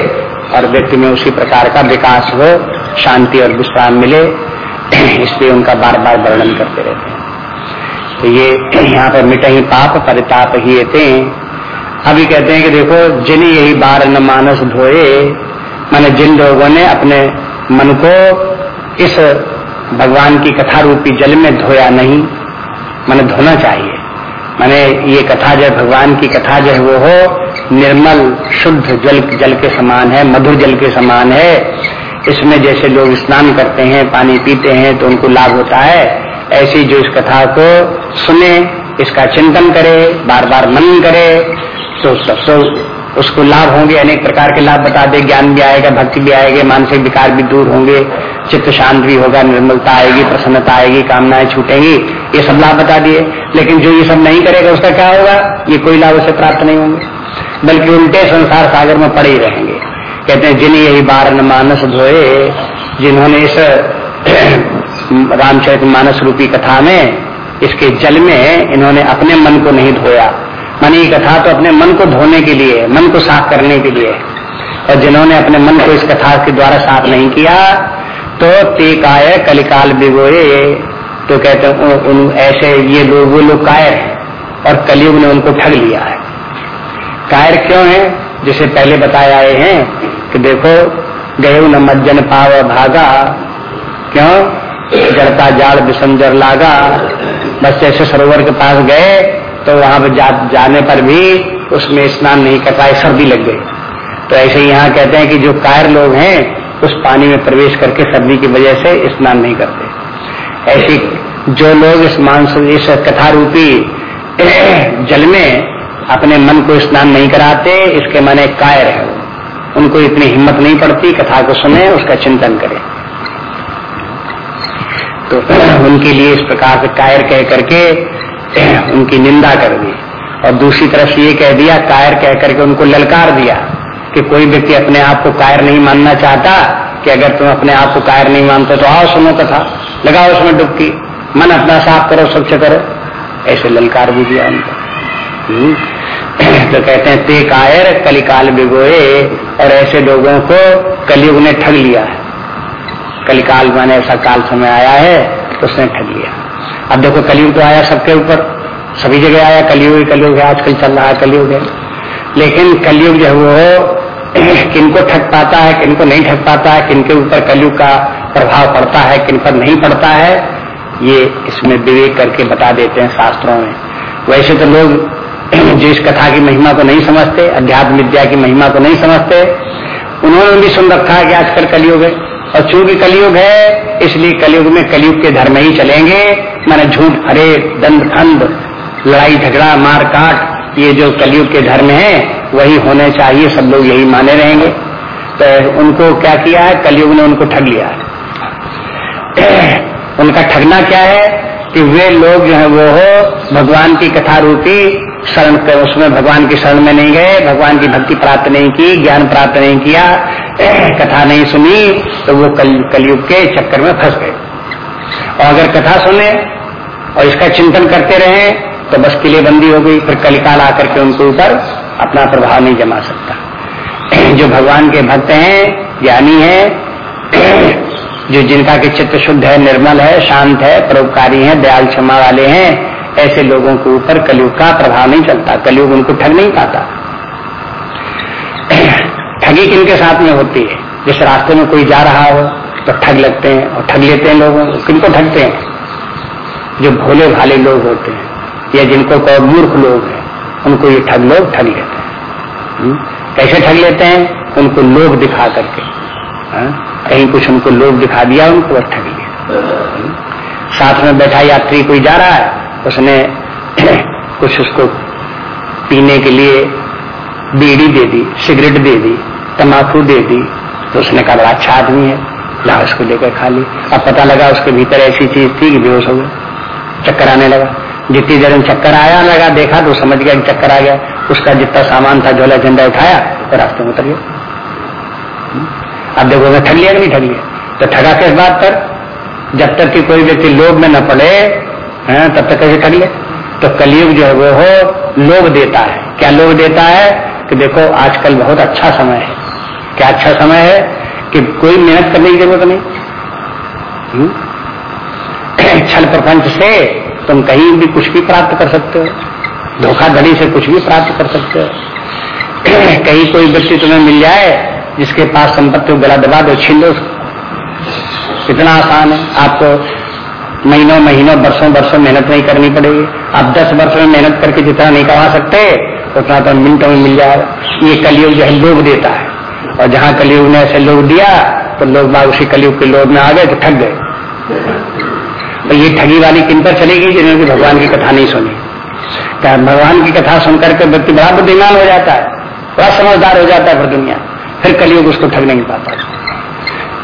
और व्यक्ति में उसी प्रकार का विकास हो, शांति और विश्राम मिले, (clears throat) इसलिए उनका बार बार वर्णन करते रहते हैं। तो ये (clears throat) यहाँ पर मिट ही पाप, परिताप ही थे अभी कहते हैं कि देखो, जिन यही बार न मानस धोए, माने जिन लोगों ने अपने मन को इस भगवान की कथा रूपी जल में धोया नहीं, मैंने धोना चाहिए। मैंने ये कथा जो भगवान की कथा जो है, वो हो निर्मल, शुद्ध जल जल के समान है, मधुर जल के समान है। इसमें जैसे लोग स्नान करते हैं, पानी पीते हैं तो उनको लाभ होता है। ऐसी जो इस कथा को सुने, इसका चिंतन करे बार बार मनन करे तो सबसे उसको लाभ होंगे, अनेक प्रकार के लाभ बता दे, ज्ञान भी आएगा, भक्ति भी आएगी, मानसिक विकार भी दूर होंगे, चित्त शांत भी होगा, निर्मलता आएगी, प्रसन्नता आएगी, कामनाएँ छूटेंगी, ये सब लाभ बता दिए। लेकिन जो ये सब नहीं करेगा, उसका क्या होगा? ये कोई लाभ उसे प्राप्त नहीं होंगे। बल्कि उल्टे संसार सागर में पड़े ही रहेंगे। कहते हैं जिन यही बार मानस धोए, जिन्होंने इस (clears throat) रामचरित मानस रूपी कथा में, इसके जल में इन्होंने अपने मन को नहीं धोया। मन ये कथा तो अपने मन को धोने के लिए, मन को साफ़ करने के लिए और जिन्होंने अपने मन को इस कथा के द्वारा साफ़ नहीं किया तो ते काय कलिकाल बिगोए तो कहते हैं उन, ऐसे ये लोग, वो लोग कायर हैं, और कलयुग ने उनको ठग लिया है। कायर क्यों है? जिसे पहले बताए आए हैं कि देखो, गए न मज्जन पाव भागा, क्यों? जड़ता जाड़ विसंजर लागा, बस ऐसे सरोवर के पास गए तो वहाँ पर जा, जाने पर भी उसमें स्नान नहीं कर पाए सर्दी लग गई। तो ऐसे यहाँ कहते हैं कि जो कायर लोग हैं उस पानी में प्रवेश करके सर्दी की वजह से स्नान नहीं करते। ऐसे जो लोग इस मानस इस कथा रूपी (clears throat) जल में अपने मन को स्नान नहीं कराते इसके माने कायर है उनको इतनी हिम्मत नहीं पड़ती कथा को सुने उसका चिंतन करें। तो (clears throat) उनके लिए इस प्रकार से कायर कह करके उनकी निंदा कर दी। और दूसरी तरफ़ ये कह दिया, कायर कह करके उनको ललकार दिया कि कोई व्यक्ति अपने आप को कायर नहीं मानना चाहता कि अगर तुम अपने आप को कायर नहीं मानते तो आओ सुनो कथा, लगाओ उसमें डुबकी, मन अपना साफ़ करो, स्वच्छ करो। ऐसे ललकार भी दिया उनको। हम्म। (clears throat) तो कहते हैं, ते कायर, कलिकाल बिगोए। और ऐसे लोगों को कलयुग ने ठग लिया है। कलिकाल माने ऐसा काल समय आया है तो उसने ठग लिया। अब देखो कलयुग तो आया सबके ऊपर। सभी जगह आया, कलयुग कलयुग है, आजकल चल रहा है कलयुग है। लेकिन कलयुग जो है वो (clears throat) किनको ठग पाता है, किनको नहीं ठग पाता है, किनके ऊपर कलयुग का प्रभाव पड़ता है, किन पर नहीं पड़ता है, ये इसमें विवेक करके बता देते हैं शास्त्रों में। वैसे तो लोग (clears throat) जो इस कथा की महिमा को नहीं समझते, अध्यात्म विद्या की महिमा को नहीं समझते, उन्होंने भी सुन रखा है कि आजकल कलयुग है। और चूँकि कलयुग है, इसलिए कलयुग में कलयुग के धर्म ही चलेंगे। मैंने झूठ फरे दंड, खंड, लड़ाई, झगड़ा, मार, काट, ये जो कलयुग के धर्म है, वही होने चाहिए, सब लोग यही माने रहेंगे। तो उनको क्या किया है? कलयुग ने उनको ठग लिया (clears throat) उनका ठगना क्या है? कि वे लोग जो है, वो हो, भगवान की कथा रूपी, शरण उसमें भगवान की शरण में नहीं गए, भगवान की भक्ति प्राप्त नहीं की, ज्ञान प्राप्त नहीं किया, (clears throat) कथा नहीं सुनी तो वो कल, कलयुग के चक्कर में फंस गए। और अगर कथा सुने और इसका चिंतन करते रहे तो बस किलेबंदी हो गई। फिर कलिकाल आकर के उनके ऊपर अपना प्रभाव नहीं जमा सकता। जो भगवान के भक्त हैं, ज्ञानी हैं, जो जिनका के चित्त शुद्ध है, निर्मल है, शांत है, परोपकारी है, दयाल क्षमा वाले हैं, ऐसे लोगों के ऊपर कलयुग का प्रभाव नहीं चलता। कलयुग उनको ठग नहीं पाता। ठगी किनके साथ में होती है? जिस रास्ते में कोई जा रहा हो तो ठग लगते हैं, और ठग लेते हैं लोगों। किनको ठगते हैं? जो भोले भाले लोग होते हैं, या जिनको को मूर्ख लोग हैं, उनको ये ठग लोग ठग लेते हैं हम्म? कैसे ठग लेते हैं उनको लोग दिखा करके हा? कहीं कुछ उनको लोग दिखा दिया, उनको और ठग लिया हम्म? साथ में बैठा यात्री कोई जा रहा है, उसने (clears throat) कुछ उसको पीने के लिए बीड़ी दे दी, सिगरेट दे दी तम्बाकू दे दी तो उसने कहा, बड़ा अच्छा आदमी है ला उसको लेकर खा ली अब पता लगा उसके भीतर ऐसी चीज़ थी कि बेहोश हो गया चक्कर आने लगा। जितनी देर में चक्कर आया लगा, देखा तो समझ गया कि चक्कर आ गया। उसका जितना सामान था झोला झंडा उठाया तो रास्ते में उतर गया। अब देखो मैं ठग लिया नहीं ठग लिया तो ठगा किस बात पर? जब तक कि कोई व्यक्ति लोभ में न पड़े, हैं, तब तक कैसे ठग ले तो कलयुग जो है, वो हो, लोभ देता है। क्या लोभ देता है? कि देखो, आजकल बहुत अच्छा समय है। क्या अच्छा समय है? कि कोई मेहनत करने की ज़रूरत नहीं। हम्म? (coughs) छल प्रपंच से तुम कहीं भी कुछ भी प्राप्त कर सकते हो। धोखाधड़ी से कुछ भी प्राप्त कर सकते हो। (coughs) कहीं कोई व्यक्ति तुम्हें मिल जाए, जिसके पास संपत्ति गला दबा दो, छीन लो इतना आसान है। आपको महीनों महीनों, वर्षों वर्षों मेहनत नहीं करनी पड़ेगी। आप दस वर्ष में मेहनत करके जितना नहीं कमा सकते, उतना तो मिनटों में मिल जाएगा ये कलयुग जो है, लोभ देता है। और जहाँ कलयुग ने ऐसे लोभ दिया तो लोग बाग उसी कलयुग के लोभ में आ गए तो ठग गए। तो ये ठगी वाली किन पर चलेगी जिन्होंने भगवान की कथा नहीं सुनी? क्या भगवान की कथा सुनकर के व्यक्ति बड़ा बुद्धिमान हो जाता है? बड़ा समझदार हो जाता है फिर दुनिया। फिर कलयुग उसको ठग नहीं पाता।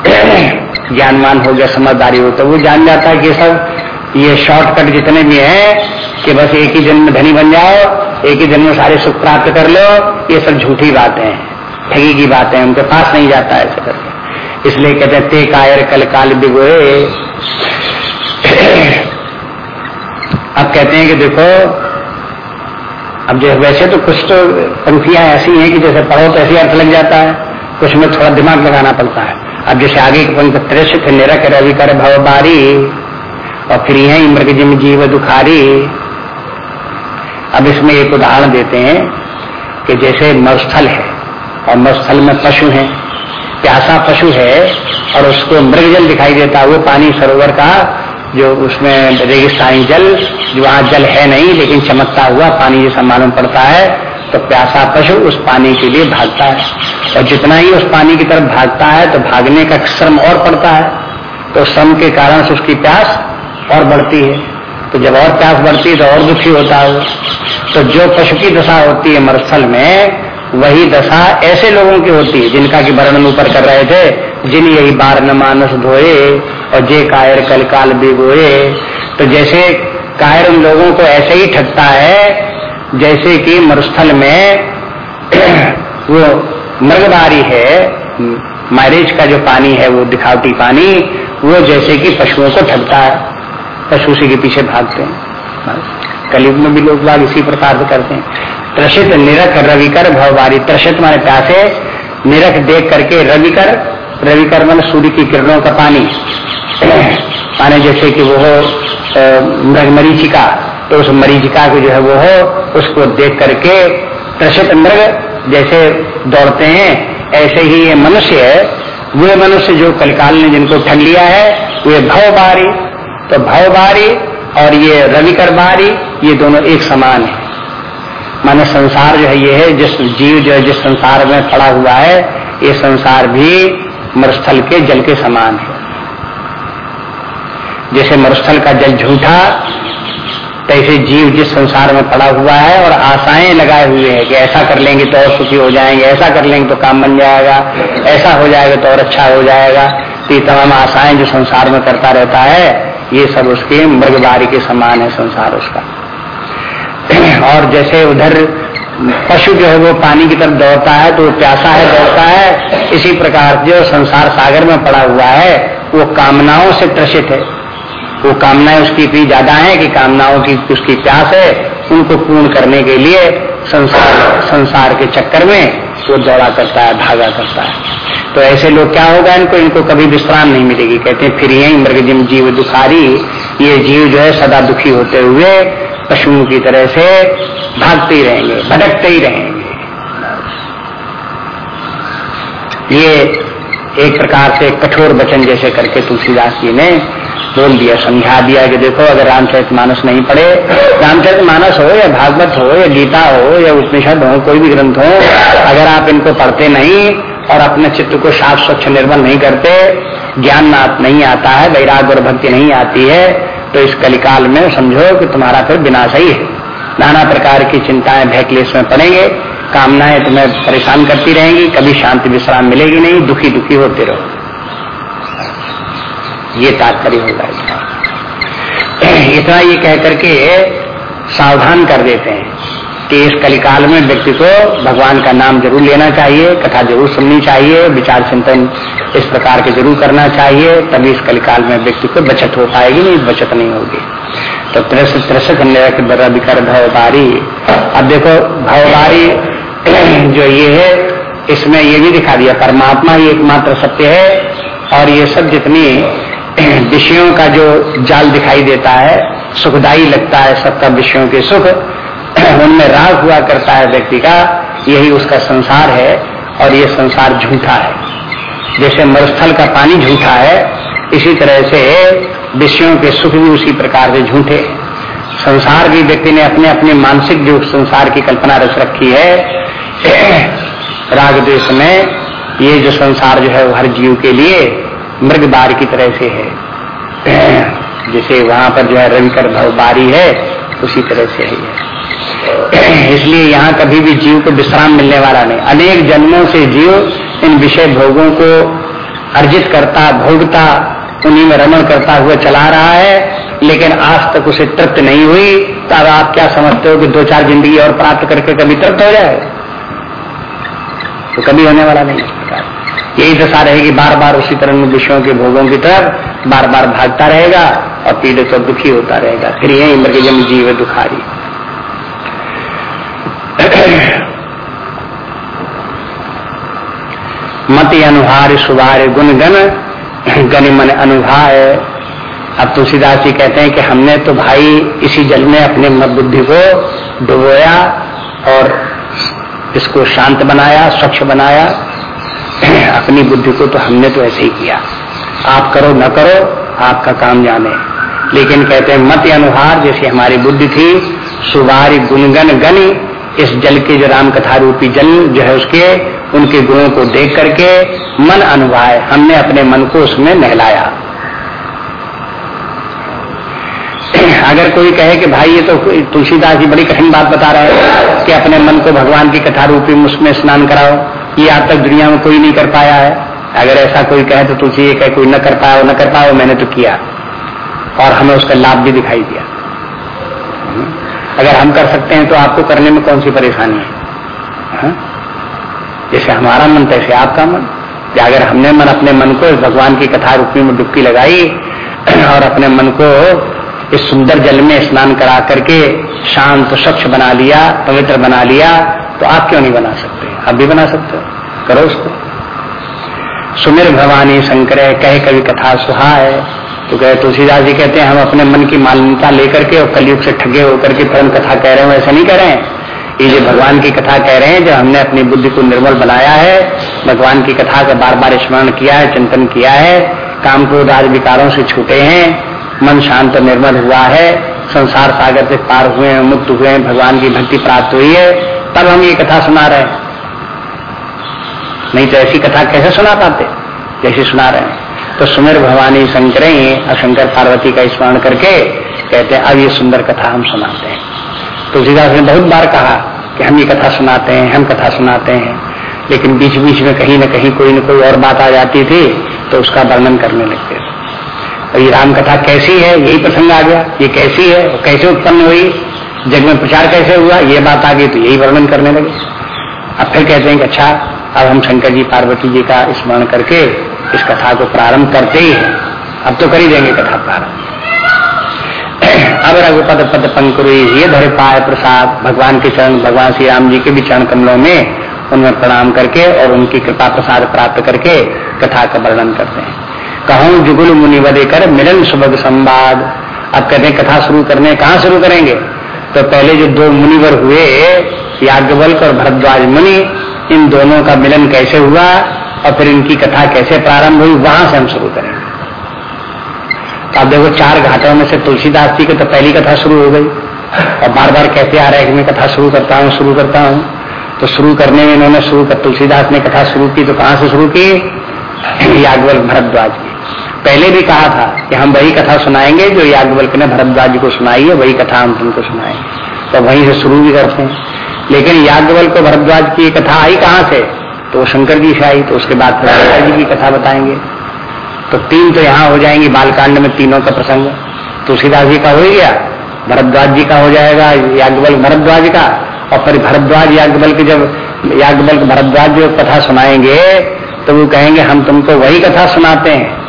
(clears throat) ज्ञानमान हो गया, समझदारी हो तो वो जान जाता है कि सब, ये शॉर्टकट जितने भी हैं, कि बस एक ही जन्म धनी बन जाओ, एक ही जन्म सारे सुख प्राप्त कर लो, ये सब झूठी बातें हैं। ठगी की बातें उनके पास नहीं जाता है ऐसे करके। इसलिए कहते हैं, ते कायर कल काल बिगोए। अब कहते हैं कि देखो, अब जो वैसे तो कुछ तो पंक्तियाँ ऐसी हैं कि जैसे पढ़ो तो ऐसी अर्थ लग जाता है, कुछ में थोड़ा दिमाग लगाना पड़ता है। अब जैसे आगे की पंक्ति, त्रिश थे निरक रवि भव बारी और फिर यही मृग जिम जीव दुखारी। अब इसमें एक उदाहरण देते हैं कि जैसे मरुस्थल है, और मरुस्थल में पशु हैं, प्यासा पशु है, और उसको मृगजल दिखाई देता है, वो पानी सरोवर का जो उसमें रेगिस्तानी जल, जो वहाँ जल है नहीं, लेकिन चमकता हुआ पानी जैसा मालूम पड़ता है तो प्यासा पशु उस पानी के लिए भागता है। और जितना ही उस पानी की तरफ़ भागता है तो भागने का श्रम और पड़ता है। तो श्रम के कारण से उसकी प्यास और बढ़ती है। तो जब और प्यास बढ़ती है तो और दुखी होता है तो जो पशु की दशा होती है मरुस्थल में वही दशा ऐसे लोगों की होती है, जिनका की वर्णन ऊपर कर रहे थे, जिन यही बार न मानस धोए और जे कायर कल काल बिगोए तो जैसे कायर उन लोगों को ऐसे ही ठगता है, जैसे कि मरुस्थल में (clears throat) वो मृगबारी है मैरिज का जो पानी है, वो दिखावटी पानी, वो जैसे कि पशुओं को ठगता है, पशु उसी के पीछे भागते हैं। कलयुग में भी लोग बाग इसी प्रकार से करते हैं। त्रषित निरख रविकर भवबारी। त्रषित माने प्यासे, निरख देख करके रविकर रविकर मन सूर्य की किरणों का पानी। माने जैसे कि वो हो मरीचिका तो उस मरीचिका को जो है वो हो, उसको देख करके त्रषित मृग जैसे दौड़ते हैं, ऐसे ही ये मनुष्य है। वे मनुष्य जो कलकाल ने जिनको ठग लिया है, वे भवबारी। तो भवबारी और ये रविकर बारी, ये दोनों एक समान है। माने संसार जो है ये है, जिस जीव जो है, जिस संसार में पड़ा हुआ है, ये संसार भी मरुस्थल के जल के समान है। जैसे मरुस्थल का जल झूठा, तैसे जीव जिस संसार में पड़ा हुआ है और आशाएँ लगाए हुए हैं कि ऐसा कर लेंगे तो और सुखी हो जाएँगे, ऐसा कर लेंगे तो काम बन जाएगा, ऐसा हो जाएगा तो और अच्छा हो जाएगा। तो ये तमाम आशाएँ जो संसार में करता रहता है ये सब उसके मृगबारी के समान है संसार उसका। (clears throat) और जैसे उधर पशु जो है वो पानी की तरफ़ दौड़ता है तो प्यासा है, दौड़ता है, इसी प्रकार जो संसार सागर में पड़ा हुआ है, वो कामनाओं से त्रसित है। वो कामनाएँ उसकी इतनी ज़्यादा है कि कामनाओं की उसकी प्यास है, उनको पूर्ण करने के लिए संसार संसार के चक्कर में वो दौड़ा करता है, भागा करता है। तो ऐसे लोग क्या होगा इनको इनको कभी विश्राम नहीं मिलेगी। कहते हैं, फिर यही मृगजिम जीव दुखारी, ये जीव जो है सदा दुखी होते हुए पशुओं की तरह से भागते ही रहेंगे, भटकते ही रहेंगे। ये एक प्रकार से कठोर वचन जैसे करके तुलसीदास जी ने बोल दिया, समझा दिया कि देखो, अगर रामचरित मानस नहीं पढ़े रामचरित मानस हो या भागवत हो या गीता हो या उपनिषद हो, कोई भी ग्रंथ हो, अगर आप इनको पढ़ते नहीं और अपने चित्त को साफ़, स्वच्छ, निर्मल नहीं करते, ज्ञान नहीं आता है, वैराग और भक्ति नहीं आती है तो इस कलिकाल में समझो कि तुम्हारा फिर विनाश ही। है नाना प्रकार की चिंताएँ भयक्लेश में पड़ेंगे, कामनाएँ तुम्हें परेशान करती रहेंगी, कभी शांति, विश्राम मिलेगी नहीं दुखी दुखी होते रहो। ये तात्पर्य होगा इसका। (clears throat) इतना ये कह करके सावधान कर देते हैं कि इस कलिकाल में व्यक्ति को भगवान का नाम ज़रूर लेना चाहिए, कथा ज़रूर सुननी चाहिए, विचार चिंतन इस प्रकार के ज़रूर करना चाहिए, तभी इस कलिकाल में व्यक्ति को बचत हो पाएगी, नहीं बचत नहीं होगी। तो तिरसठ तिरसठ विकर भवबारी। अब देखो, भवबारी (clears throat) जो ये है, इसमें ये भी दिखा दिया, परमात्मा ही एकमात्र सत्य है, और ये सब जितनी विषयों का जो जाल दिखाई देता है, सुखदायी लगता है सबका विषयों के सुख, उनमें राग हुआ करता है व्यक्ति का, यही उसका संसार है और ये संसार झूठा है। जैसे मरुस्थल का पानी झूठा है, इसी तरह से विषयों के सुख भी उसी प्रकार से झूठे संसार भी व्यक्ति ने अपने अपने मानसिक जो संसार की कल्पना रच रखी है, राग देश में ये जो संसार जो है हर जीव के लिए मृग बार की तरह से है। जैसे वहाँ पर जो है रविकर भव बारी है, उसी तरह से है इसलिए यहाँ कभी भी जीव को विश्राम मिलने वाला नहीं। अनेक जन्मों से जीव इन विषय भोगों को अर्जित करता, भोगता, उन्हीं में रमण करता हुआ चला रहा है, लेकिन आज तक उसे तृप्त नहीं हुई। तब आप क्या समझते हो कि दो चार ज़िंदगी और प्राप्त करके कभी तृप्त हो जाए? तो कभी होने वाला नहीं यही दशा रहेगी बार बार उसी तरह विषयों के भोगों की तरफ़ बार बार भागता रहेगा और पीड़ित और दुखी होता रहेगा। फिर यही मृग जम जीव दुखारी। मत अनुहार सुवार गुण गण गण मन अनुभाय अब तुलसीदास जी कहते हैं कि हमने तो भाई इसी जल में अपने मत बुद्धि को डुबोया और इसको शांत बनाया, स्वच्छ बनाया। अपनी बुद्धि को तो हमने तो ऐसे ही किया। आप करो, न करो, आपका काम जाने। लेकिन कहते हैं, मत अनुहार जैसी हमारी बुद्धि थी। सुबारी गुणगन गण इस जल के जो राम कथा रूपी जल जो है उसके, उनके गुणों को देख करके मन अनुभाय हमने अपने मन को उसमें नहलाया। अगर कोई कहे कि भाई ये तो तुलसीदास जी बड़ी कठिन बात बता रहे हैं कि अपने मन को भगवान की कथा रूपी उसमें स्नान कराओ। ये आज तक दुनिया में कोई नहीं कर पाया है। अगर ऐसा कोई कहे तो तुलसी ये कहे, कोई न कर पाया न कर पाया मैंने तो किया। और हमें उसका लाभ भी दिखाई दिया। अगर हम कर सकते हैं तो आपको करने में कौन सी परेशानी है? हा? जैसे हमारा मन, तैसे आपका मन। अगर हमने मन, अपने मन को इस भगवान की कथा रूपी में डुबकी लगाई (clears throat) और अपने मन को इस सुंदर जल में स्नान करा करके शांत, स्वच्छ बना लिया, पवित्र बना लिया तो आप क्यों नहीं बना सकते? आप भी बना सकते हो। करो उसको। सुमिर भवानी शंकर, कहे कवि कथा सुहा है। तो कहे, तुलसीदास जी कहते हैं, हम अपने मन की मान्यता लेकर के और कलयुग से ठगे होकर के परम कथा कह रहे हो ऐसा नहीं कह रहे हैं। ये जो भगवान की कथा कह रहे हैं, जो हमने अपनी बुद्धि को निर्मल बनाया है, भगवान की कथा का बार बार स्मरण किया है, चिंतन किया है, काम को राज विकारों से छूटे हैं, मन शांत निर्मल हुआ है, संसार सागर से पार हुए हैं, मुक्त हुए हैं, भगवान की भक्ति प्राप्त हुई है। तब हम ये कथा सुना रहे हैं। नहीं तो ऐसी कथा कैसे सुना पाते? जैसे सुना रहे हैं। तो सुमेर भवानी शंकर और शंकर पार्वती का स्मरण करके कहते हैं, अब ये सुंदर कथा हम सुनाते हैं। तुलसीदास ने बहुत बार कहा कि हम ये कथा सुनाते हैं, हम कथा सुनाते हैं। लेकिन बीच बीच में कहीं न कहीं कोई न कोई और बात आ जाती थी तो उसका वर्णन करने लगते थे। और ये राम कथा कैसी है? यही प्रसंग आ गया। ये कैसी है? कैसे उत्पन्न हुई? जग में प्रचार कैसे हुआ? ये बात आ गई तो यही वर्णन करने लगे। अब फिर कहते हैं कि अच्छा अब हम शंकर जी पार्वती जी का स्मरण करके इस कथा को प्रारंभ करते ही हैं। अब तो कर ही देंगे कथा प्रारंभ। (clears throat) अब रघुपद पद पंकुरी ये धरे पाए प्रसाद। भगवान के चरण, भगवान श्री राम जी के भी चरण कमलों में उनमें प्रणाम करके और उनकी कृपा प्रसाद प्राप्त करके कथा का वर्णन करते हैं। कहूँ, जुगुल मुनि वदे कर मिलन सुबह संवाद। अब कहते कथा शुरू करने कहाँ शुरू करेंगे? तो पहले जो दो मुनिवर हुए, याज्ञवल्क और भरद्वाज मुनि, इन दोनों का मिलन कैसे हुआ और फिर इनकी कथा कैसे प्रारंभ हुई, वहाँ से हम शुरू करेंगे। तो अब देखो, चार घाटों में से तुलसीदास जी की तो पहली कथा शुरू हो गई। और बार बार कहते आ रहे हैं कि मैं कथा शुरू करता हूँ, शुरू करता हूँ। तो शुरू करने में इन्होंने शुरू कर, तुलसीदास ने कथा शुरू की तो कहाँ से शुरू की? याज्ञवल भरद्वाज पहले भी कहा था कि हम वही कथा सुनाएँगे जो याज्ञवल्क ने भरद्वाज को सुनाई है, वही कथा हम तुमको सुनाएँगे। तो वहीं से शुरू भी करते हैं। लेकिन याज्ञवल को भरद्वाज की कथा आई कहाँ से? तो शंकर जी से आई तो उसके बाद फिर जी की कथा बताएँगे। तो तीन तो यहाँ हो जाएँगी, बालकांड में तीनों का प्रसंग। तुलसीदास जी का हो गया। भरद्वाज जी का हो जाएगा याज्ञवल भरद्वाज का। और फिर भरद्वाज याज्ञवल के जब याज्ञवल भरद्वाज जो कथा सुनाएँगे तो वो कहेंगे, हम तुमको वही कथा सुनाते हैं।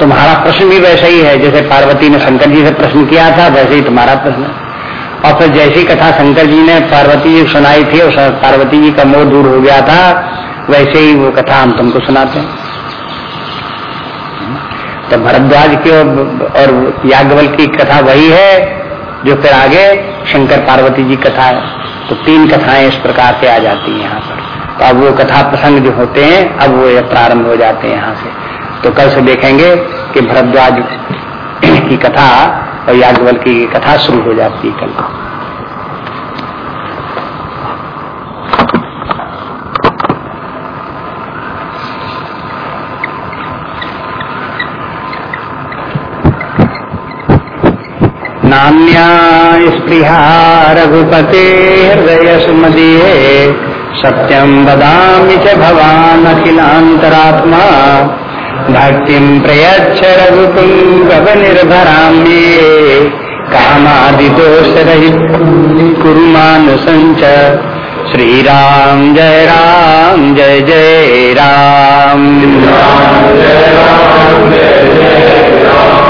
तुम्हारा प्रश्न भी वैसा ही है, जैसे पार्वती ने शंकर जी से प्रश्न किया था, वैसे ही तुम्हारा प्रश्न और फिर जैसी कथा शंकर जी ने पार्वती जी सुनाई थी, और पार्वती जी का मोह दूर हो गया था, वैसे ही वो कथा हम तुमको सुनाते हैं। तो भरद्वाज की और याज्ञवल की कथा वही है, जो फिर आगे शंकर पार्वती जी कथा है। तो तीन कथाएँ इस प्रकार से आ जाती हैं यहाँ पर। तो अब वो कथा प्रसंग जो होते हैं, अब वो प्रारंभ हो जाते हैं यहाँ से। तो कल से देखेंगे कि भरद्वाज की कथा और याज्ञवल्की की कथा शुरू हो जाती है कल नान्या स्पृहा रघुपते हृदय सुमदीये सत्यम बदामि च भवान् अखिलान्तरात्मा। भक्ति प्रयच्छ रघुकुम निर्भरा मे कामादिदोष कुरुमानुसंच श्री राम जय राम जय जय राम, राम, जै राम, जै जै राम।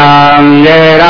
म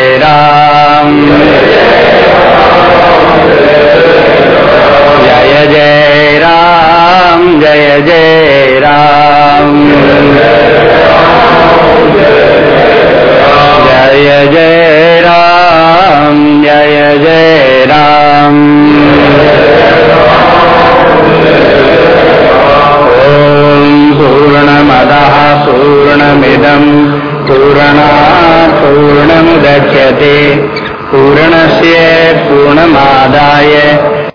जय जय राम जय जय राम। ॐ पूर्णमदः पूर्णमिदम् पूर्णात् पूर्णमुदच्यते। पूर्णस्य पूर्णमादाय